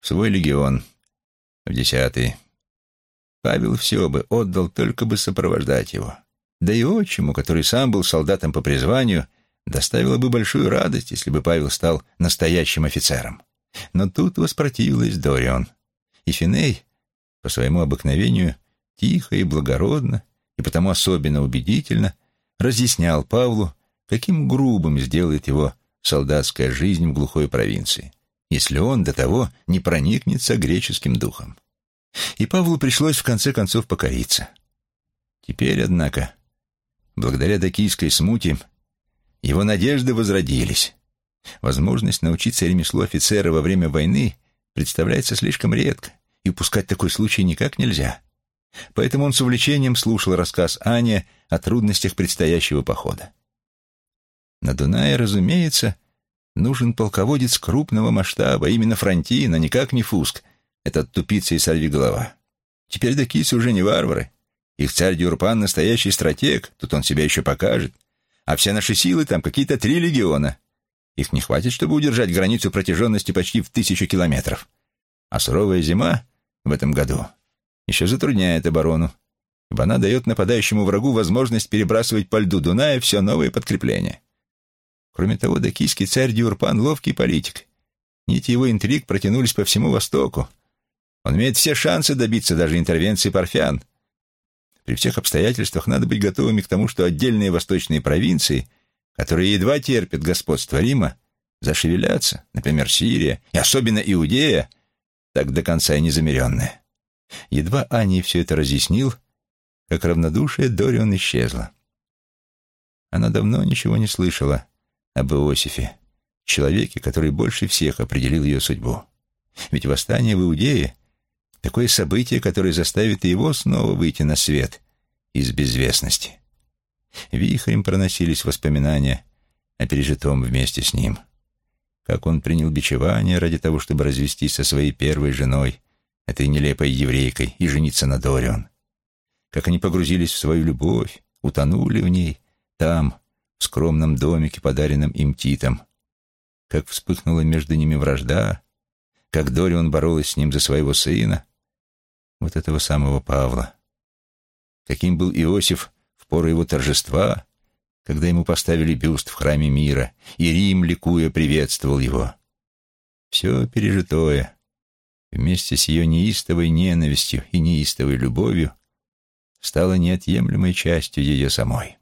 в свой легион, в десятый. Павел все бы отдал, только бы сопровождать его. Да и отчиму, который сам был солдатом по призванию, доставило бы большую радость, если бы Павел стал настоящим офицером. Но тут воспротивилась Дорион. И Финей, по своему обыкновению, тихо и благородно, и потому особенно убедительно, разъяснял Павлу, каким грубым сделает его солдатская жизнь в глухой провинции, если он до того не проникнется греческим духом. И Павлу пришлось в конце концов покориться. Теперь, однако, благодаря докийской смуте, Его надежды возродились. Возможность научиться ремеслу офицера во время войны представляется слишком редко, и упускать такой случай никак нельзя. Поэтому он с увлечением слушал рассказ Ани о трудностях предстоящего похода. На Дунае, разумеется, нужен полководец крупного масштаба, именно Фронтин, а никак не Фуск, этот тупица и сорвиголова. Теперь дакийцы уже не варвары. Их царь Дюрпан — настоящий стратег, тут он себя еще покажет. А все наши силы там какие-то три легиона. Их не хватит, чтобы удержать границу протяженности почти в тысячу километров. А суровая зима в этом году еще затрудняет оборону, ибо она дает нападающему врагу возможность перебрасывать по льду Дуная все новые подкрепления. Кроме того, дакийский царь Диурпан — ловкий политик. Нити его интриг протянулись по всему Востоку. Он имеет все шансы добиться даже интервенции парфян. При всех обстоятельствах надо быть готовыми к тому, что отдельные восточные провинции, которые едва терпят господство Рима, зашевелятся, например, Сирия, и особенно Иудея, так до конца и незамеренная. Едва Ани все это разъяснил, как равнодушие Дорион исчезла. Она давно ничего не слышала об Иосифе, человеке, который больше всех определил ее судьбу. Ведь восстание в Иудее — такое событие, которое заставит его снова выйти на свет из безвестности. Вихрем проносились воспоминания о пережитом вместе с ним. Как он принял бичевание ради того, чтобы развестись со своей первой женой, этой нелепой еврейкой, и жениться на Дорион. Как они погрузились в свою любовь, утонули в ней, там, в скромном домике, подаренном им Титом. Как вспыхнула между ними вражда, как Дорион боролась с ним за своего сына, вот этого самого Павла. Каким был Иосиф в пору его торжества, когда ему поставили бюст в храме мира, и Рим, ликуя, приветствовал его. Все пережитое, вместе с ее неистовой ненавистью и неистовой любовью, стало неотъемлемой частью ее самой.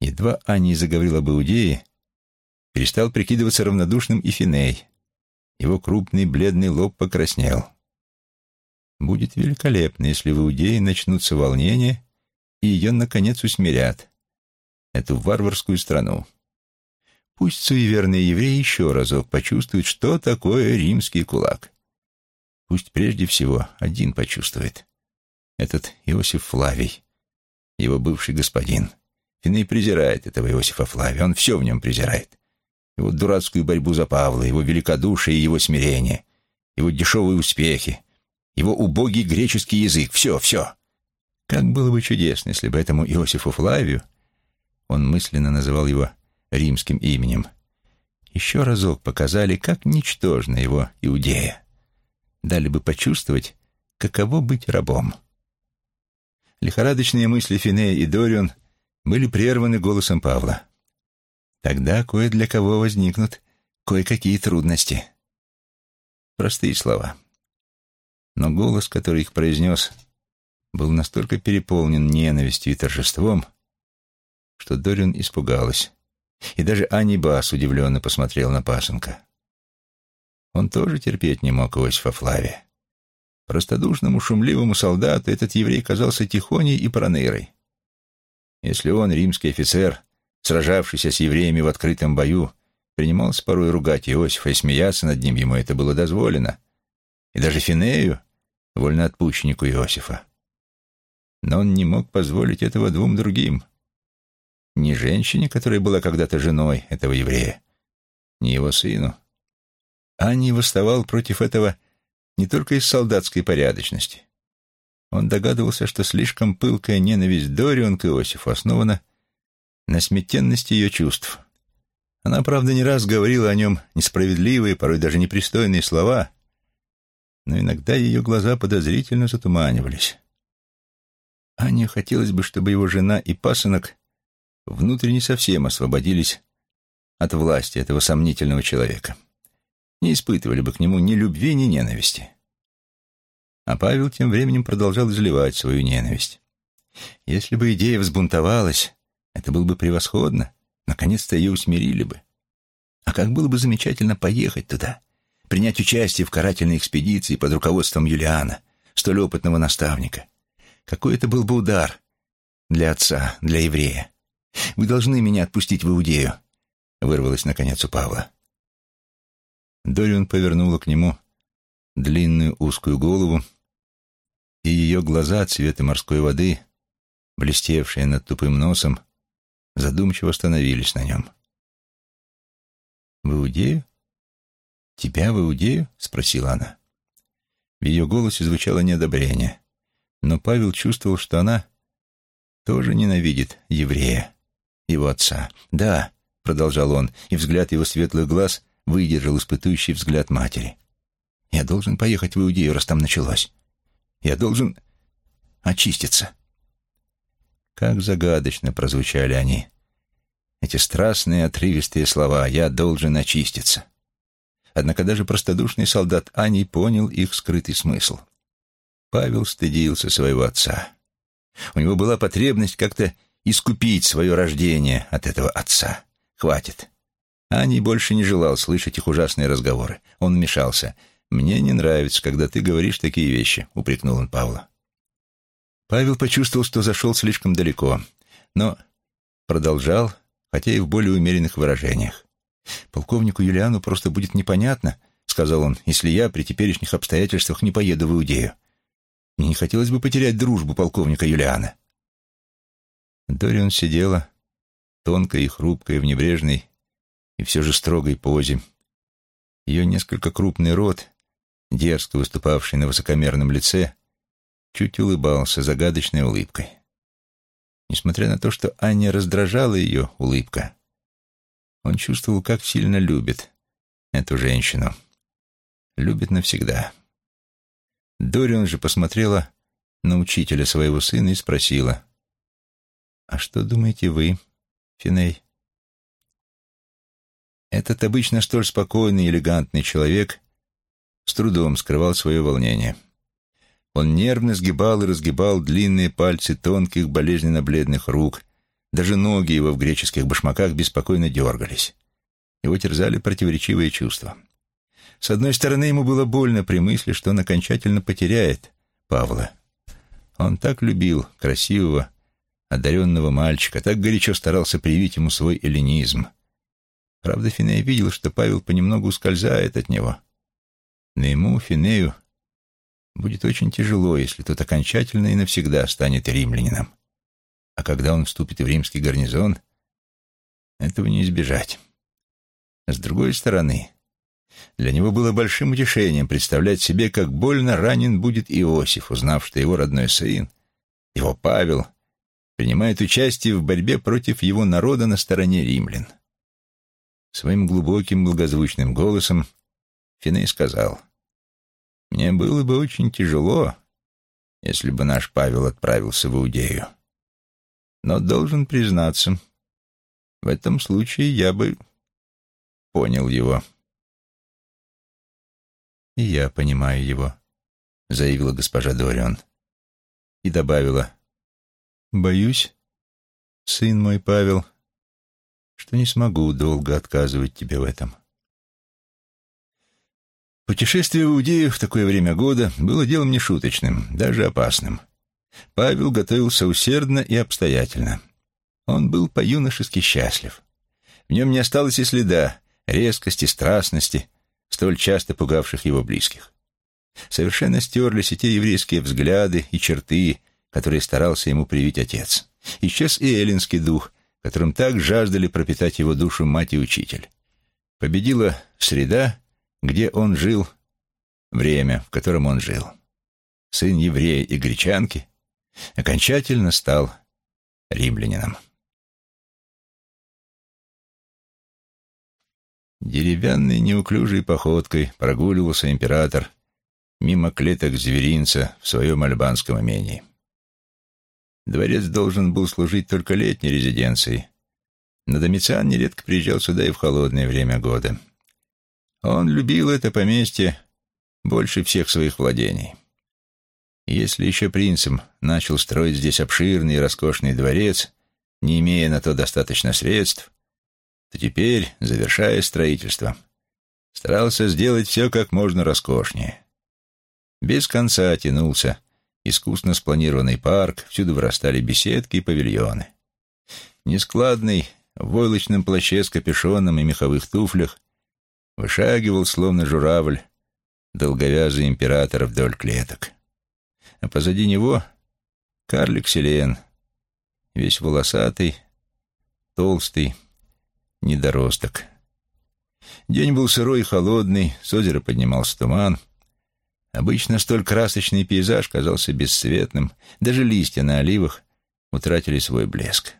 Едва Ани заговорила об Иудее, перестал прикидываться равнодушным и Финей. Его крупный бледный лоб покраснел. Будет великолепно, если в Иудее начнутся волнения, и ее, наконец, усмирят, эту варварскую страну. Пусть суеверные евреи еще разок почувствуют, что такое римский кулак. Пусть прежде всего один почувствует. Этот Иосиф Флавий, его бывший господин. Финей презирает этого Иосифа Флавия, он все в нем презирает. Его дурацкую борьбу за Павла, его великодушие и его смирение, его дешевые успехи, его убогий греческий язык, все, все. Как было бы чудесно, если бы этому Иосифу Флавию, он мысленно называл его римским именем, еще разок показали, как ничтожна его Иудея. Дали бы почувствовать, каково быть рабом. Лихорадочные мысли Финея и Дорион были прерваны голосом Павла. Тогда кое для кого возникнут кое-какие трудности. Простые слова. Но голос, который их произнес, был настолько переполнен ненавистью и торжеством, что Дориан испугалась. И даже Ани Бас удивленно посмотрел на пасынка. Он тоже терпеть не мог Иосифа Флавия. Простодушному, шумливому солдату этот еврей казался тихоней и пронырой. Если он, римский офицер, сражавшийся с евреями в открытом бою, принимался порой ругать Иосифа и смеяться над ним, ему это было дозволено. И даже Финею, вольноотпущеннику Иосифа. Но он не мог позволить этого двум другим — ни женщине, которая была когда-то женой этого еврея, ни его сыну. Ани восставал против этого не только из солдатской порядочности. Он догадывался, что слишком пылкая ненависть Дорион к Иосифу основана на сметенности ее чувств. Она, правда, не раз говорила о нем несправедливые, порой даже непристойные слова, но иногда ее глаза подозрительно затуманивались. Ане хотелось бы, чтобы его жена и пасынок внутренне совсем освободились от власти этого сомнительного человека. Не испытывали бы к нему ни любви, ни ненависти. А Павел тем временем продолжал изливать свою ненависть. Если бы идея взбунтовалась, это было бы превосходно. Наконец-то ее усмирили бы. А как было бы замечательно поехать туда, принять участие в карательной экспедиции под руководством Юлиана, столь опытного наставника. Какой это был бы удар для отца, для еврея. Вы должны меня отпустить в Иудею!» — вырвалось, наконец, у Павла. Дорион повернула к нему длинную узкую голову, и ее глаза цвета морской воды, блестевшие над тупым носом, задумчиво остановились на нем. «В Иудею? Тебя в Иудею?» — спросила она. В ее голосе звучало неодобрение, но Павел чувствовал, что она тоже ненавидит еврея, его отца. «Да», — продолжал он, и взгляд его светлых глаз выдержал испытующий взгляд матери. «Я должен поехать в Иудею, раз там началось. Я должен очиститься». Как загадочно прозвучали они. Эти страстные, отрывистые слова «я должен очиститься». Однако даже простодушный солдат Ани понял их скрытый смысл. Павел стыдился своего отца. У него была потребность как-то искупить свое рождение от этого отца. Хватит. Ани больше не желал слышать их ужасные разговоры. Он вмешался. «Мне не нравится, когда ты говоришь такие вещи», — упрекнул он Павла. Павел почувствовал, что зашел слишком далеко, но продолжал, хотя и в более умеренных выражениях. «Полковнику Юлиану просто будет непонятно», — сказал он, «если я при теперешних обстоятельствах не поеду в Иудею. Мне не хотелось бы потерять дружбу полковника Юлиана». Дориан сидела, тонкая и хрупкая, в небрежной и все же строгой позе. Ее несколько крупный рот, дерзко выступавший на высокомерном лице, чуть улыбался загадочной улыбкой. Несмотря на то, что Аня раздражала ее улыбка, он чувствовал, как сильно любит эту женщину. Любит навсегда. Дориан же посмотрела на учителя своего сына и спросила, «А что думаете вы, Финей?» Этот обычно столь спокойный и элегантный человек с трудом скрывал свое волнение. Он нервно сгибал и разгибал длинные пальцы тонких, болезненно-бледных рук. Даже ноги его в греческих башмаках беспокойно дергались. Его терзали противоречивые чувства. С одной стороны, ему было больно при мысли, что он окончательно потеряет Павла. Он так любил красивого, одаренного мальчика, так горячо старался привить ему свой эллинизм. Правда, Финей видел, что Павел понемногу ускользает от него. Но ему, Финею, будет очень тяжело, если тот окончательно и навсегда станет римлянином. А когда он вступит в римский гарнизон, этого не избежать. С другой стороны, для него было большим утешением представлять себе, как больно ранен будет Иосиф, узнав, что его родной сын, его Павел, принимает участие в борьбе против его народа на стороне римлян. Своим глубоким, благозвучным голосом Финей сказал, «Мне было бы очень тяжело, если бы наш Павел отправился в Иудею. Но должен признаться, в этом случае я бы понял его». «И я понимаю его», — заявила госпожа Дорион. И добавила, «Боюсь, сын мой Павел, что не смогу долго отказывать тебе в этом». Путешествие в Иудею в такое время года было делом нешуточным, даже опасным. Павел готовился усердно и обстоятельно. Он был по-юношески счастлив. В нем не осталось и следа резкости, страстности, столь часто пугавших его близких. Совершенно стерлись и те еврейские взгляды и черты, которые старался ему привить отец. Исчез и эллинский дух, которым так жаждали пропитать его душу мать и учитель. Победила среда, где он жил, время, в котором он жил. Сын еврея и гречанки окончательно стал римлянином. Деревянной неуклюжей походкой прогуливался император мимо клеток зверинца в своем альбанском имении. Дворец должен был служить только летней резиденцией, но Домициан нередко приезжал сюда и в холодное время года. Он любил это поместье больше всех своих владений. Если еще принцем начал строить здесь обширный и роскошный дворец, не имея на то достаточно средств, то теперь, завершая строительство, старался сделать все как можно роскошнее. Без конца тянулся искусно спланированный парк, всюду вырастали беседки и павильоны. Нескладный, в войлочном плаще с капюшоном и меховых туфлях, вышагивал, словно журавль, долговязый император вдоль клеток. А позади него карлик Селен, весь волосатый, толстый, недоросток. День был сырой и холодный, с озера поднимался туман. Обычно столь красочный пейзаж казался бесцветным, даже листья на оливах утратили свой блеск.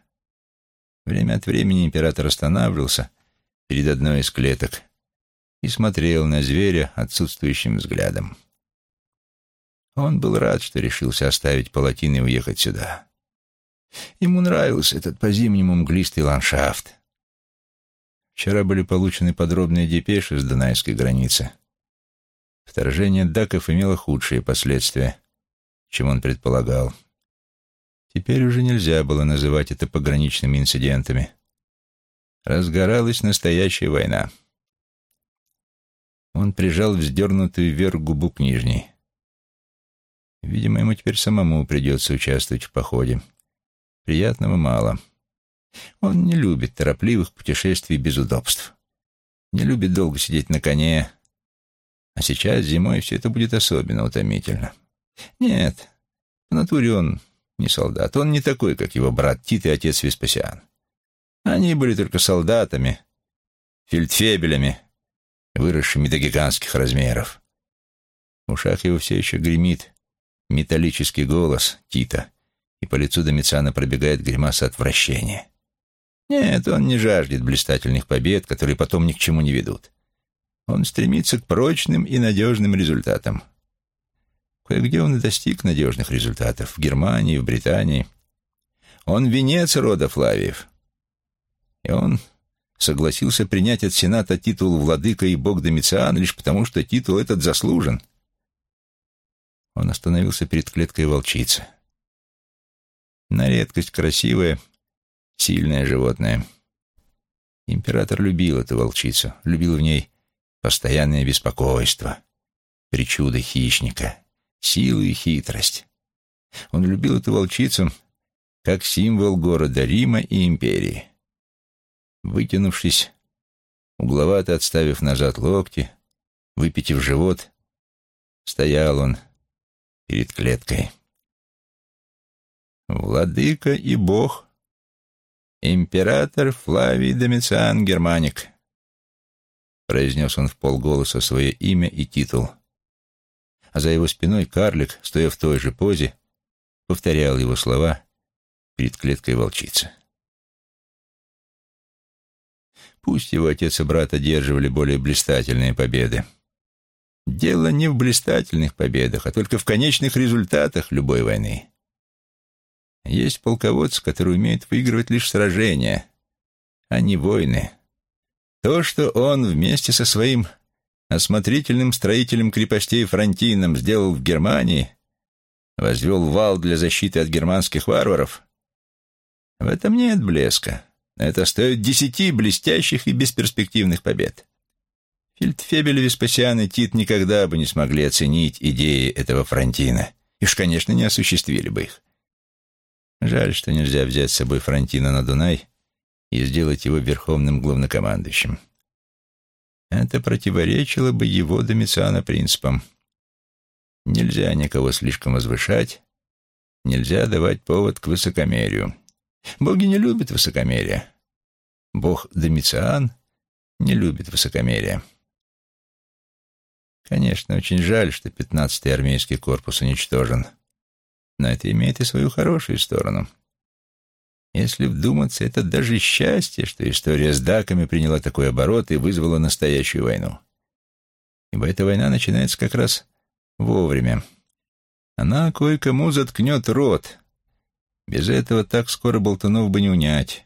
Время от времени император останавливался перед одной из клеток и смотрел на зверя отсутствующим взглядом. Он был рад, что решился оставить палатин и уехать сюда. Ему нравился этот по-зимнему мглистый ландшафт. Вчера были получены подробные депеши с Дунайской границы. Вторжение даков имело худшие последствия, чем он предполагал. Теперь уже нельзя было называть это пограничными инцидентами. Разгоралась настоящая война. Он прижал вздернутую вверх губу к нижней. Видимо, ему теперь самому придется участвовать в походе. Приятного мало. Он не любит торопливых путешествий без удобств. Не любит долго сидеть на коне. А сейчас, зимой, все это будет особенно утомительно. Нет, в натуре он не солдат. Он не такой, как его брат Тит и отец Веспасиан. Они были только солдатами, фельдфебелями, выросшими до гигантских размеров. В ушах его все еще гремит металлический голос Тита, и по лицу Домициана пробегает гримаса отвращения. Нет, он не жаждет блистательных побед, которые потом ни к чему не ведут. Он стремится к прочным и надежным результатам. Кое-где он и достиг надежных результатов. В Германии, в Британии. Он венец рода Флавиев. И он согласился принять от Сената титул «Владыка и Бог Домициан» лишь потому, что титул этот заслужен. Он остановился перед клеткой волчицы. На редкость красивая, сильное животное. Император любил эту волчицу, любил в ней постоянное беспокойство, причуды хищника, силу и хитрость. Он любил эту волчицу как символ города Рима и империи. Вытянувшись, угловато отставив назад локти, выпитив живот, стоял он перед клеткой. «Владыка и бог «Император Флавий Домициан Германик», — произнес он в полголоса свое имя и титул. А за его спиной карлик, стоя в той же позе, повторял его слова перед клеткой волчицы. Пусть его отец и брат одерживали более блистательные победы. Дело не в блистательных победах, а только в конечных результатах любой войны. Есть полководцы, которые умеют выигрывать лишь сражения, а не войны. То, что он вместе со своим осмотрительным строителем крепостей Фронтином сделал в Германии, возвел вал для защиты от германских варваров, в этом нет блеска. Это стоит десяти блестящих и бесперспективных побед. Фельдфебель, Веспасиан и Тит никогда бы не смогли оценить идеи этого Фронтина. И уж, конечно, не осуществили бы их. Жаль, что нельзя взять с собой Франтина на Дунай и сделать его верховным главнокомандующим. Это противоречило бы его Домициана принципам. Нельзя никого слишком возвышать, нельзя давать повод к высокомерию. Боги не любят высокомерия. Бог Домициан не любит высокомерия. Конечно, очень жаль, что пятнадцатый армейский корпус уничтожен — но это имеет и свою хорошую сторону. Если вдуматься, это даже счастье, что история с даками приняла такой оборот и вызвала настоящую войну. Ибо эта война начинается как раз вовремя. Она кое-кому заткнет рот. Без этого так скоро болтунов бы не унять.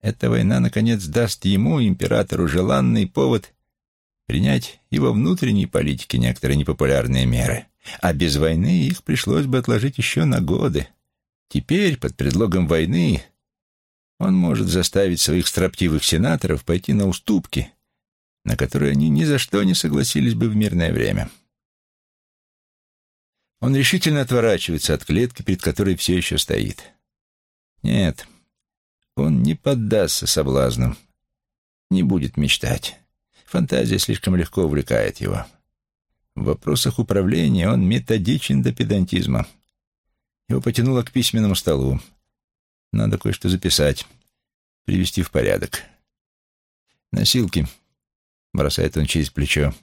Эта война, наконец, даст ему, императору, желанный повод принять и во внутренней политике некоторые непопулярные меры а без войны их пришлось бы отложить еще на годы. Теперь, под предлогом войны, он может заставить своих строптивых сенаторов пойти на уступки, на которые они ни за что не согласились бы в мирное время. Он решительно отворачивается от клетки, перед которой все еще стоит. Нет, Он не поддастся соблазнам, не будет мечтать. Фантазия слишком легко увлекает его. В вопросах управления он методичен до педантизма. Его потянуло к письменному столу. Надо кое-что записать, привести в порядок. «Носилки», — бросает он через плечо,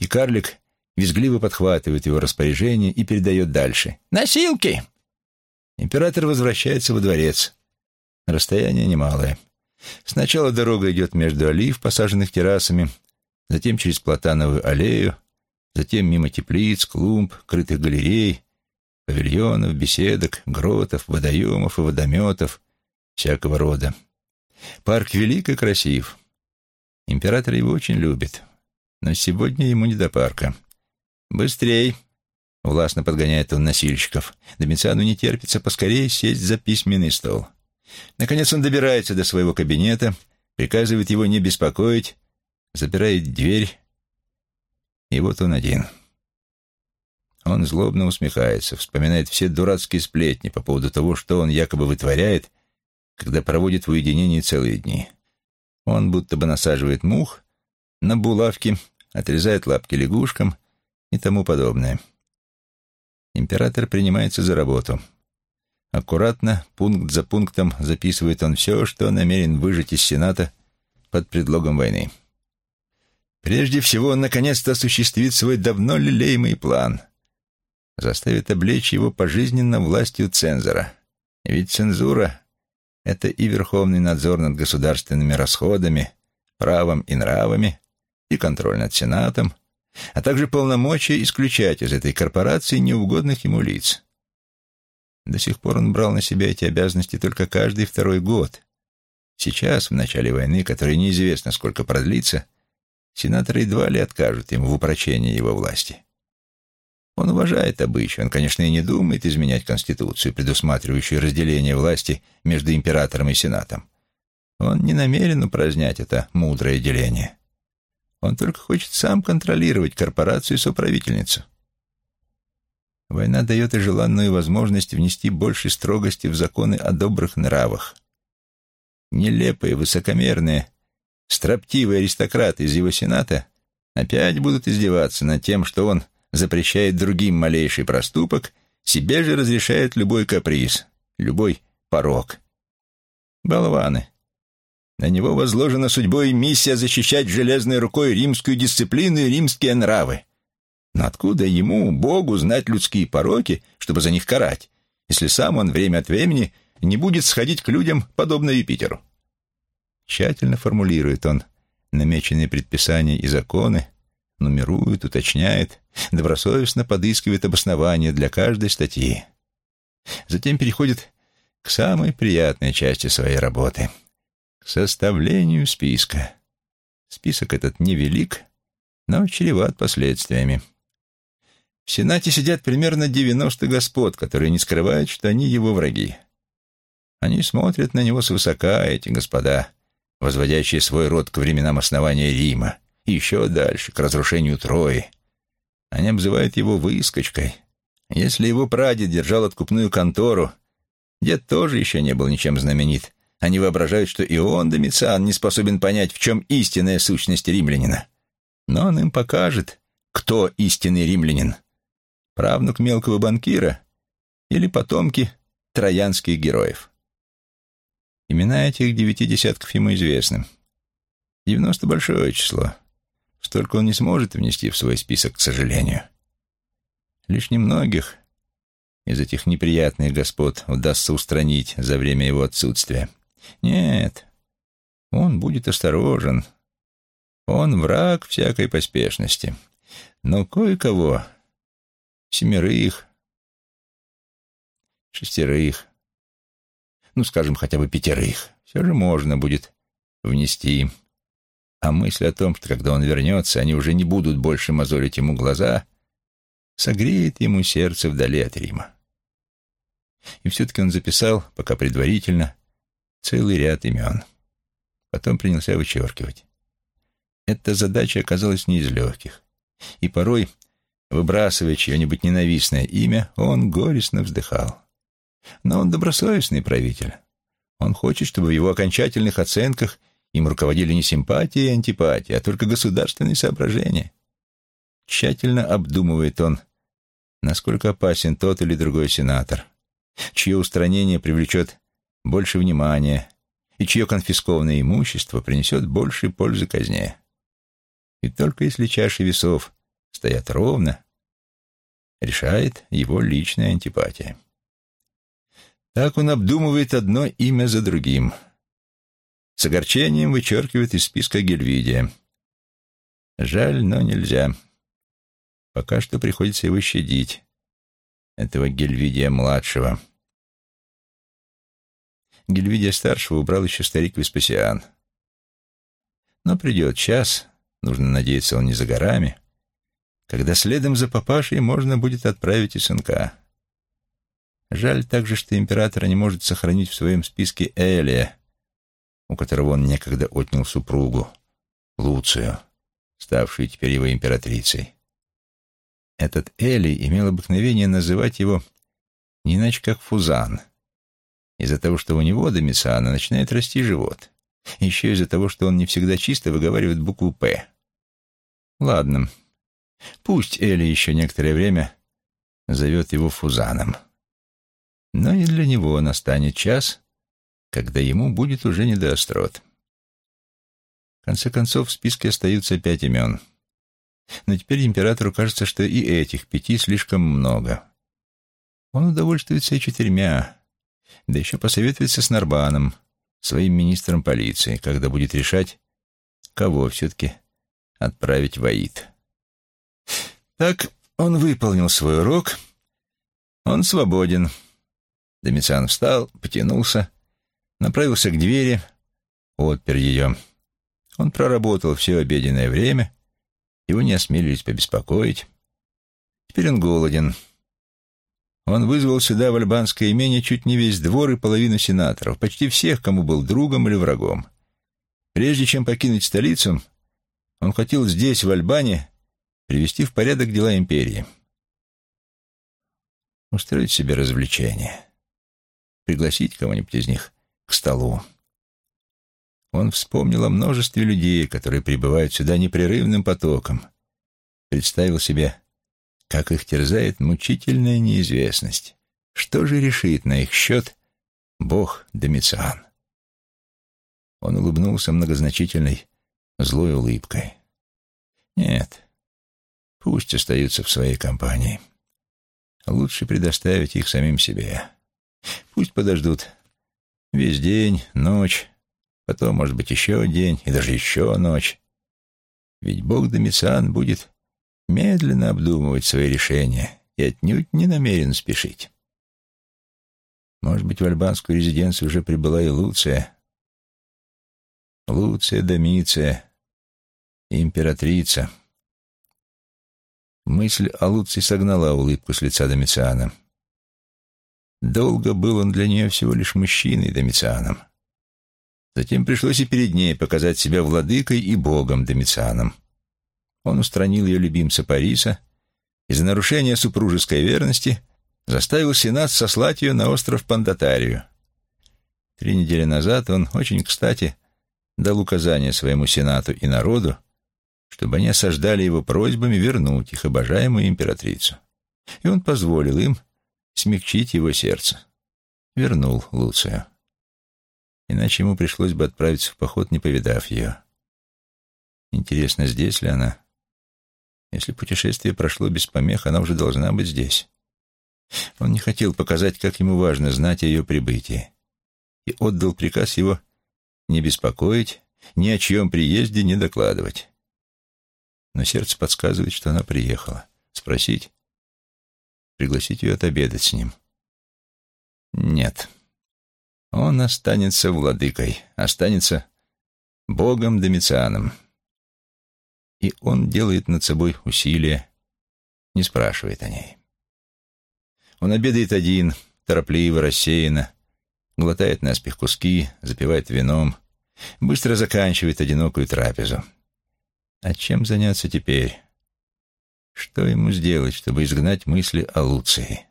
и карлик визгливо подхватывает его распоряжение и передает дальше. «Носилки!» Император возвращается во дворец. Расстояние немалое. Сначала дорога идет между олив, посаженных террасами, затем через Платановую аллею, затем мимо теплиц, клумб, крытых галерей, павильонов, беседок, гротов, водоемов и водометов всякого рода. Парк велик и красив. Император его очень любит, но сегодня ему не до парка. «Быстрей!» — властно подгоняет он носильщиков. Домициану не терпится поскорее сесть за письменный стол. Наконец он добирается до своего кабинета, приказывает его не беспокоить, запирает дверь, и вот он один. Он злобно усмехается, вспоминает все дурацкие сплетни по поводу того, что он якобы вытворяет, когда проводит в уединении целые дни. Он будто бы насаживает мух на булавки, отрезает лапки лягушкам и тому подобное. Император принимается за работу. Аккуратно, пункт за пунктом, записывает он все, что намерен выжать из Сената под предлогом войны. Прежде всего, он наконец-то осуществит свой давно лелеемый план. Заставит облечь его пожизненно властью цензора. Ведь цензура — это и верховный надзор над государственными расходами, правом и нравами, и контроль над Сенатом, а также полномочия исключать из этой корпорации неугодных ему лиц. До сих пор он брал на себя эти обязанности только каждый второй год. Сейчас, в начале войны, которая неизвестно сколько продлится, сенаторы едва ли откажут ему в упрочении его власти. Он уважает обычаи, он, конечно, и не думает изменять Конституцию, предусматривающую разделение власти между императором и сенатом. Он не намерен упразднять это мудрое деление. Он только хочет сам контролировать корпорацию и соправительницу. Война дает и желанную возможность внести больше строгости в законы о добрых нравах. Нелепые, высокомерные, строптивые аристократы из его сената опять будут издеваться над тем, что он запрещает другим малейший проступок, себе же разрешает любой каприз, любой порог. Болваны. На него возложена судьбой миссия защищать железной рукой римскую дисциплину и римские нравы. Но откуда ему, Богу, знать людские пороки, чтобы за них карать, если сам он время от времени не будет сходить к людям, подобно Юпитеру? Тщательно формулирует он намеченные предписания и законы, нумерует, уточняет, добросовестно подыскивает обоснования для каждой статьи. Затем переходит к самой приятной части своей работы — к составлению списка. Список этот невелик, но чреват последствиями. В Сенате сидят примерно 90 господ, которые не скрывают, что они его враги. Они смотрят на него свысока, эти господа, возводящие свой род к временам основания Рима, и еще дальше, к разрушению Трои. Они обзывают его выскочкой. Если его прадед держал откупную контору, дед тоже еще не был ничем знаменит. Они воображают, что и он, Домициан, не способен понять, в чем истинная сущность римлянина. Но он им покажет, кто истинный римлянин. Правнук мелкого банкира или потомки троянских героев. Имена этих девяти десятков ему известны. Девяносто — большое число. Столько он не сможет внести в свой список, к сожалению. Лишь немногих из этих неприятных господ удастся устранить за время его отсутствия. Нет, он будет осторожен. Он враг всякой поспешности. Но кое-кого, семерых, шестерых, ну, скажем, хотя бы пятерых, все же можно будет внести. А мысль о том, что когда он вернется, они уже не будут больше мозолить ему глаза, согреет ему сердце вдали от Рима. И все-таки он записал, пока предварительно, целый ряд имен. Потом принялся вычеркивать. Эта задача оказалась не из легких. И порой, выбрасывая чье-нибудь ненавистное имя, он горестно вздыхал. Но он добросовестный правитель. Он хочет, чтобы в его окончательных оценках им руководили не симпатия и антипатия, а только государственные соображения. Тщательно обдумывает он, насколько опасен тот или другой сенатор, чье устранение привлечет больше внимания и чье конфискованное имущество принесет больше пользы казне. И только если чаши весов стоят ровно, решает его личная антипатия. Так он обдумывает одно имя за другим. С огорчением вычеркивает из списка Гельвидия. Жаль, но нельзя. Пока что приходится его щадить, этого Гельвидия-младшего. Гельвидия-старшего убрал еще старик Веспасиан. Но придет час, нужно надеяться, он не за горами, когда следом за папашей можно будет отправить и сынка. Жаль также, что императора не может сохранить в своем списке Элия, у которого он некогда отнял супругу, Луцию, ставшую теперь его императрицей. Этот Эли имел обыкновение называть его не иначе как Фузан, из-за того, что у него, Домициана, начинает расти живот, еще из-за того, что он не всегда чисто выговаривает букву «П». Ладно, пусть Эли еще некоторое время зовет его Фузаном. Но и для него настанет час, когда ему будет уже не до острот. В конце концов, в списке остаются пять имен. Но теперь императору кажется, что и этих пяти слишком много. Он удовольствуется и четырьмя, да еще посоветуется с Нарбаном, своим министром полиции, когда будет решать, кого все-таки отправить в Аид. Так он выполнил свой урок, он свободен. Домициан встал, потянулся, направился к двери, отпер ее. Он проработал все обеденное время, его не осмелились побеспокоить. Теперь он голоден. Он вызвал сюда, в альбанское имение, чуть не весь двор и половину сенаторов, почти всех, кому был другом или врагом. Прежде чем покинуть столицу, он хотел здесь, в Альбане, привести в порядок дела империи. Устроить себе развлечение пригласить кого-нибудь из них к столу. Он вспомнил о множестве людей, которые прибывают сюда непрерывным потоком. Представил себе, как их терзает мучительная неизвестность. Что же решит на их счет бог Домициан? Он улыбнулся многозначительной, злой улыбкой. Нет, пусть остаются в своей компании. Лучше предоставить их самим себе. Пусть подождут весь день, ночь, потом, может быть, еще день и даже еще ночь. Ведь бог Домициан будет медленно обдумывать свои решения и отнюдь не намерен спешить. Может быть, в альбанскую резиденцию уже прибыла и Луция. Луция Домиция, императрица. Мысль о Луции согнала улыбку с лица Домициана. Долго был он для нее всего лишь мужчиной Домицианом. Затем пришлось и перед ней показать себя владыкой и богом Домицианом. Он устранил ее любимца Париса и за нарушение супружеской верности заставил Сенат сослать ее на остров Пандатарию. Три недели назад он очень кстати дал указание своему Сенату и народу, чтобы они осаждали его просьбами вернуть их обожаемую императрицу. И он позволил им смягчить его сердце. Вернул Луцию. Иначе ему пришлось бы отправиться в поход, не повидав ее. Интересно, здесь ли она? Если путешествие прошло без помех, она уже должна быть здесь. Он не хотел показать, как ему важно знать о ее прибытии, и отдал приказ его не беспокоить, ни о чьем приезде не докладывать. Но сердце подсказывает, что она приехала. Спросить? Пригласить ее отобедать с ним. Нет. Он останется владыкой, останется богом Домицианом. И он делает над собой усилия, не спрашивает о ней. Он обедает один, торопливо, рассеянно, глотает наспех куски, запивает вином, быстро заканчивает одинокую трапезу. А чем заняться теперь? Что ему сделать, чтобы изгнать мысли о Луции?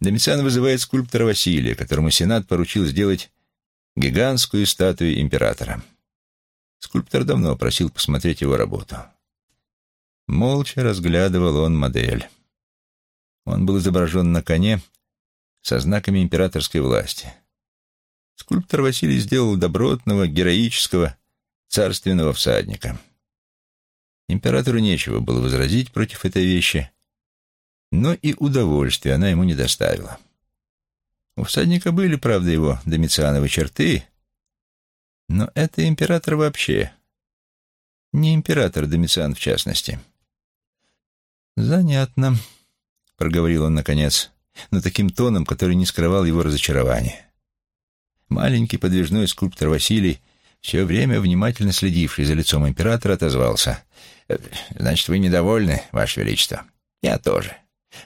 Домициан вызывает скульптора Василия, которому Сенат поручил сделать гигантскую статую императора. Скульптор давно просил посмотреть его работу. Молча разглядывал он модель. Он был изображен на коне со знаками императорской власти. Скульптор Василий сделал добротного, героического, царственного всадника. Императору нечего было возразить против этой вещи, но и удовольствия она ему не доставила. У всадника были, правда, его домициановы черты, но это император вообще, не император Домициан в частности. «Занятно», — проговорил он наконец, но таким тоном, который не скрывал его разочарования. Маленький подвижной скульптор Василий, все время внимательно следивший за лицом императора, отозвался. «Э, «Значит, вы недовольны, Ваше Величество?» «Я тоже.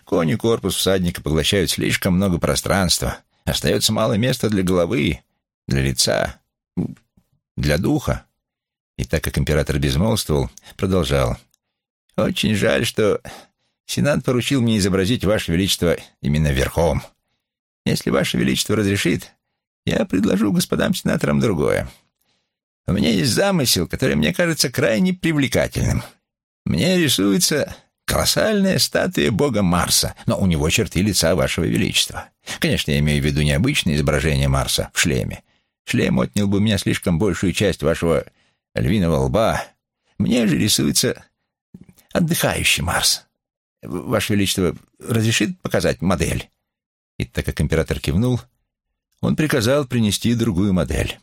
Конь и корпус всадника поглощают слишком много пространства. Остается мало места для головы, для лица, для духа». И так как император безмолвствовал, продолжал. «Очень жаль, что Сенат поручил мне изобразить Ваше Величество именно верхом. Если Ваше Величество разрешит, я предложу господам сенаторам другое. У меня есть замысел, который мне кажется крайне привлекательным. Мне рисуется колоссальная статуя бога Марса, но у него черты лица вашего величества. Конечно, я имею в виду необычное изображение Марса в шлеме. Шлем отнял бы у меня слишком большую часть вашего львиного лба. Мне же рисуется отдыхающий Марс. Ваше Величество разрешит показать модель?» И так как император кивнул, он приказал принести другую модель.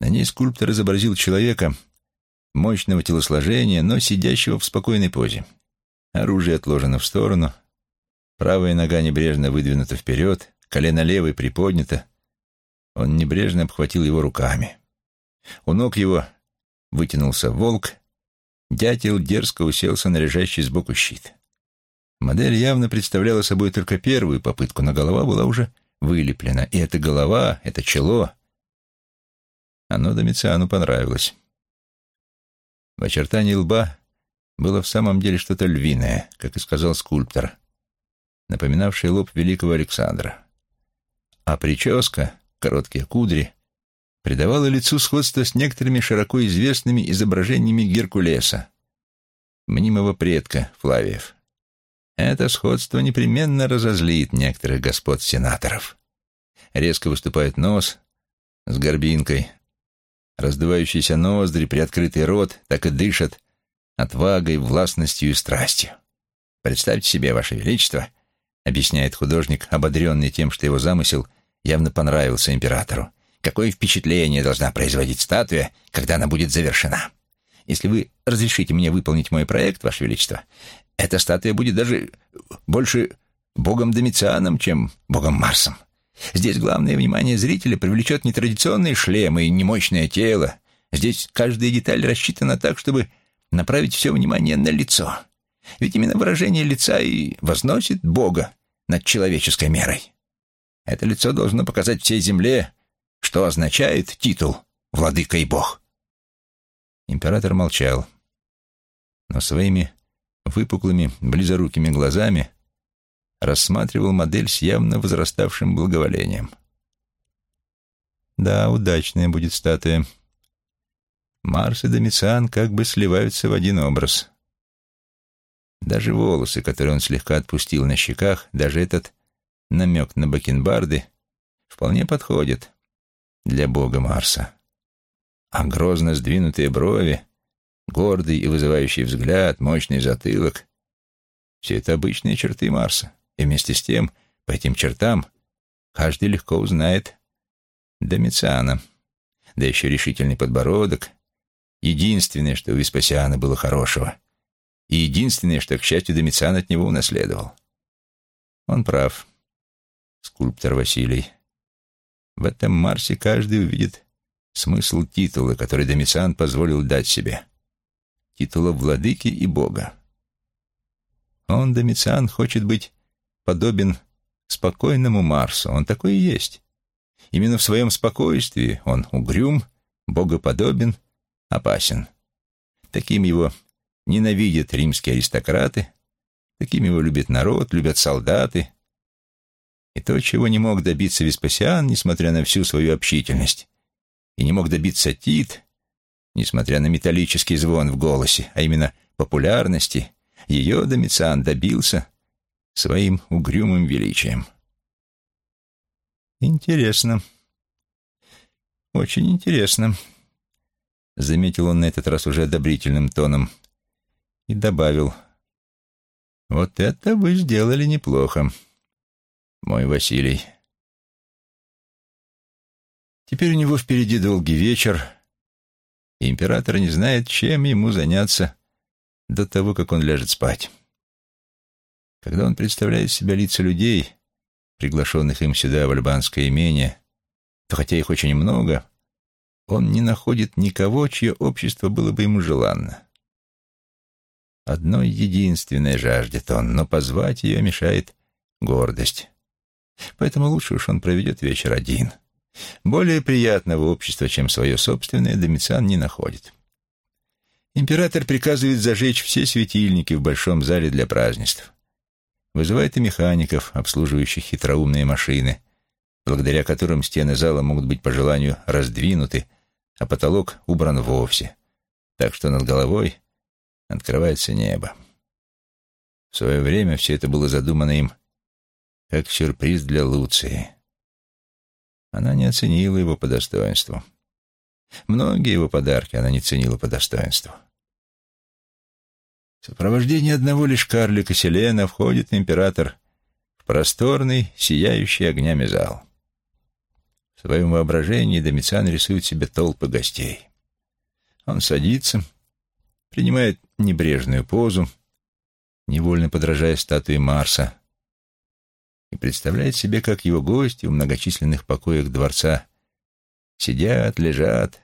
На ней скульптор изобразил человека мощного телосложения, но сидящего в спокойной позе. Оружие отложено в сторону, правая нога небрежно выдвинута вперед, колено левой приподнято. Он небрежно обхватил его руками. У ног его вытянулся волк, дятел дерзко уселся на лежащий сбоку щит. Модель явно представляла собой только первую попытку, но голова была уже вылеплена. И эта голова, это чело, оно Домициану понравилось. В очертании лба было в самом деле что-то львиное, как и сказал скульптор, напоминавшее лоб великого Александра. А прическа, короткие кудри, придавала лицу сходство с некоторыми широко известными изображениями Геркулеса, мнимого предка Флавиев. Это сходство непременно разозлит некоторых господ-сенаторов. Резко выступает нос с горбинкой, раздувающиеся ноздри, приоткрытый рот, так и дышат отвагой, властностью и страстью. Представьте себе, Ваше Величество, объясняет художник, ободренный тем, что его замысел явно понравился императору. Какое впечатление должна производить статуя, когда она будет завершена? Если вы разрешите мне выполнить мой проект, Ваше Величество, эта статуя будет даже больше богом Домицианом, чем богом Марсом. Здесь главное внимание зрителя привлечет не традиционные шлемы и не мощное тело. Здесь каждая деталь рассчитана так, чтобы направить все внимание на лицо. Ведь именно выражение лица и возносит Бога над человеческой мерой. Это лицо должно показать всей земле, что означает титул «Владыка и Бог». Император молчал, но своими выпуклыми, близорукими глазами рассматривал модель с явно возраставшим благоволением. Да, удачная будет статуя. Марс и Домициан как бы сливаются в один образ. Даже волосы, которые он слегка отпустил на щеках, даже этот намек на бакенбарды, вполне подходят для бога Марса. А грозно сдвинутые брови, гордый и вызывающий взгляд, мощный затылок — все это обычные черты Марса. И вместе с тем, по этим чертам, каждый легко узнает Домициана. Да еще решительный подбородок. Единственное, что у Веспасиана было хорошего. И единственное, что, к счастью, Домициан от него унаследовал. Он прав, скульптор Василий. В этом Марсе каждый увидит смысл титула, который Домициан позволил дать себе. Титула владыки и бога. Он, Домициан, хочет быть подобен спокойному Марсу. Он такой и есть. Именно в своем спокойствии он угрюм, богоподобен, опасен. Таким его ненавидят римские аристократы, таким его любит народ, любят солдаты, И то, чего не мог добиться Веспасиан, несмотря на всю свою общительность, и не мог добиться Тит, несмотря на металлический звон в голосе, а именно популярности, ее Домициан добился своим угрюмым величием. «Интересно. Очень интересно», — заметил он на этот раз уже одобрительным тоном и добавил. «Вот это вы сделали неплохо, мой Василий». Теперь у него впереди долгий вечер, и император не знает, чем ему заняться до того, как он ляжет спать. Когда он представляет себя лица людей, приглашенных им сюда в альбанское имение, то хотя их очень много, он не находит никого, чье общество было бы ему желанно. Одной единственной жаждет он, но позвать ее мешает гордость. Поэтому лучше уж он проведет вечер один — более приятного общества, чем свое собственное, Домициан не находит. Император приказывает зажечь все светильники в большом зале для празднеств. Вызывает и механиков, обслуживающих хитроумные машины, благодаря которым стены зала могут быть по желанию раздвинуты, а потолок убран вовсе, так что над головой открывается небо. В свое время все это было задумано им как сюрприз для Луции. Она не оценила его по достоинству. Многие его подарки она не ценила по достоинству. В сопровождении одного лишь карлика Селена входит император в просторный, сияющий огнями зал. В своем воображении Домициан рисует себе толпы гостей. Он садится, принимает небрежную позу, невольно подражая статуе Марса, и представляет себе, как его гости в многочисленных покоях дворца сидят, лежат,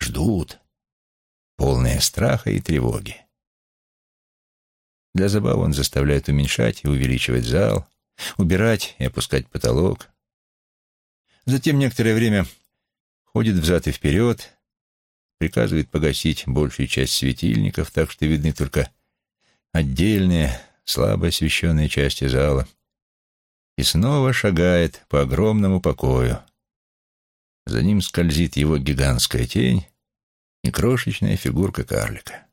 ждут, полные страха и тревоги. Для забавы он заставляет уменьшать и увеличивать зал, убирать и опускать потолок. Затем некоторое время ходит взад и вперед, приказывает погасить большую часть светильников, так что видны только отдельные, слабо освещенные части зала и снова шагает по огромному покою. За ним скользит его гигантская тень и крошечная фигурка карлика.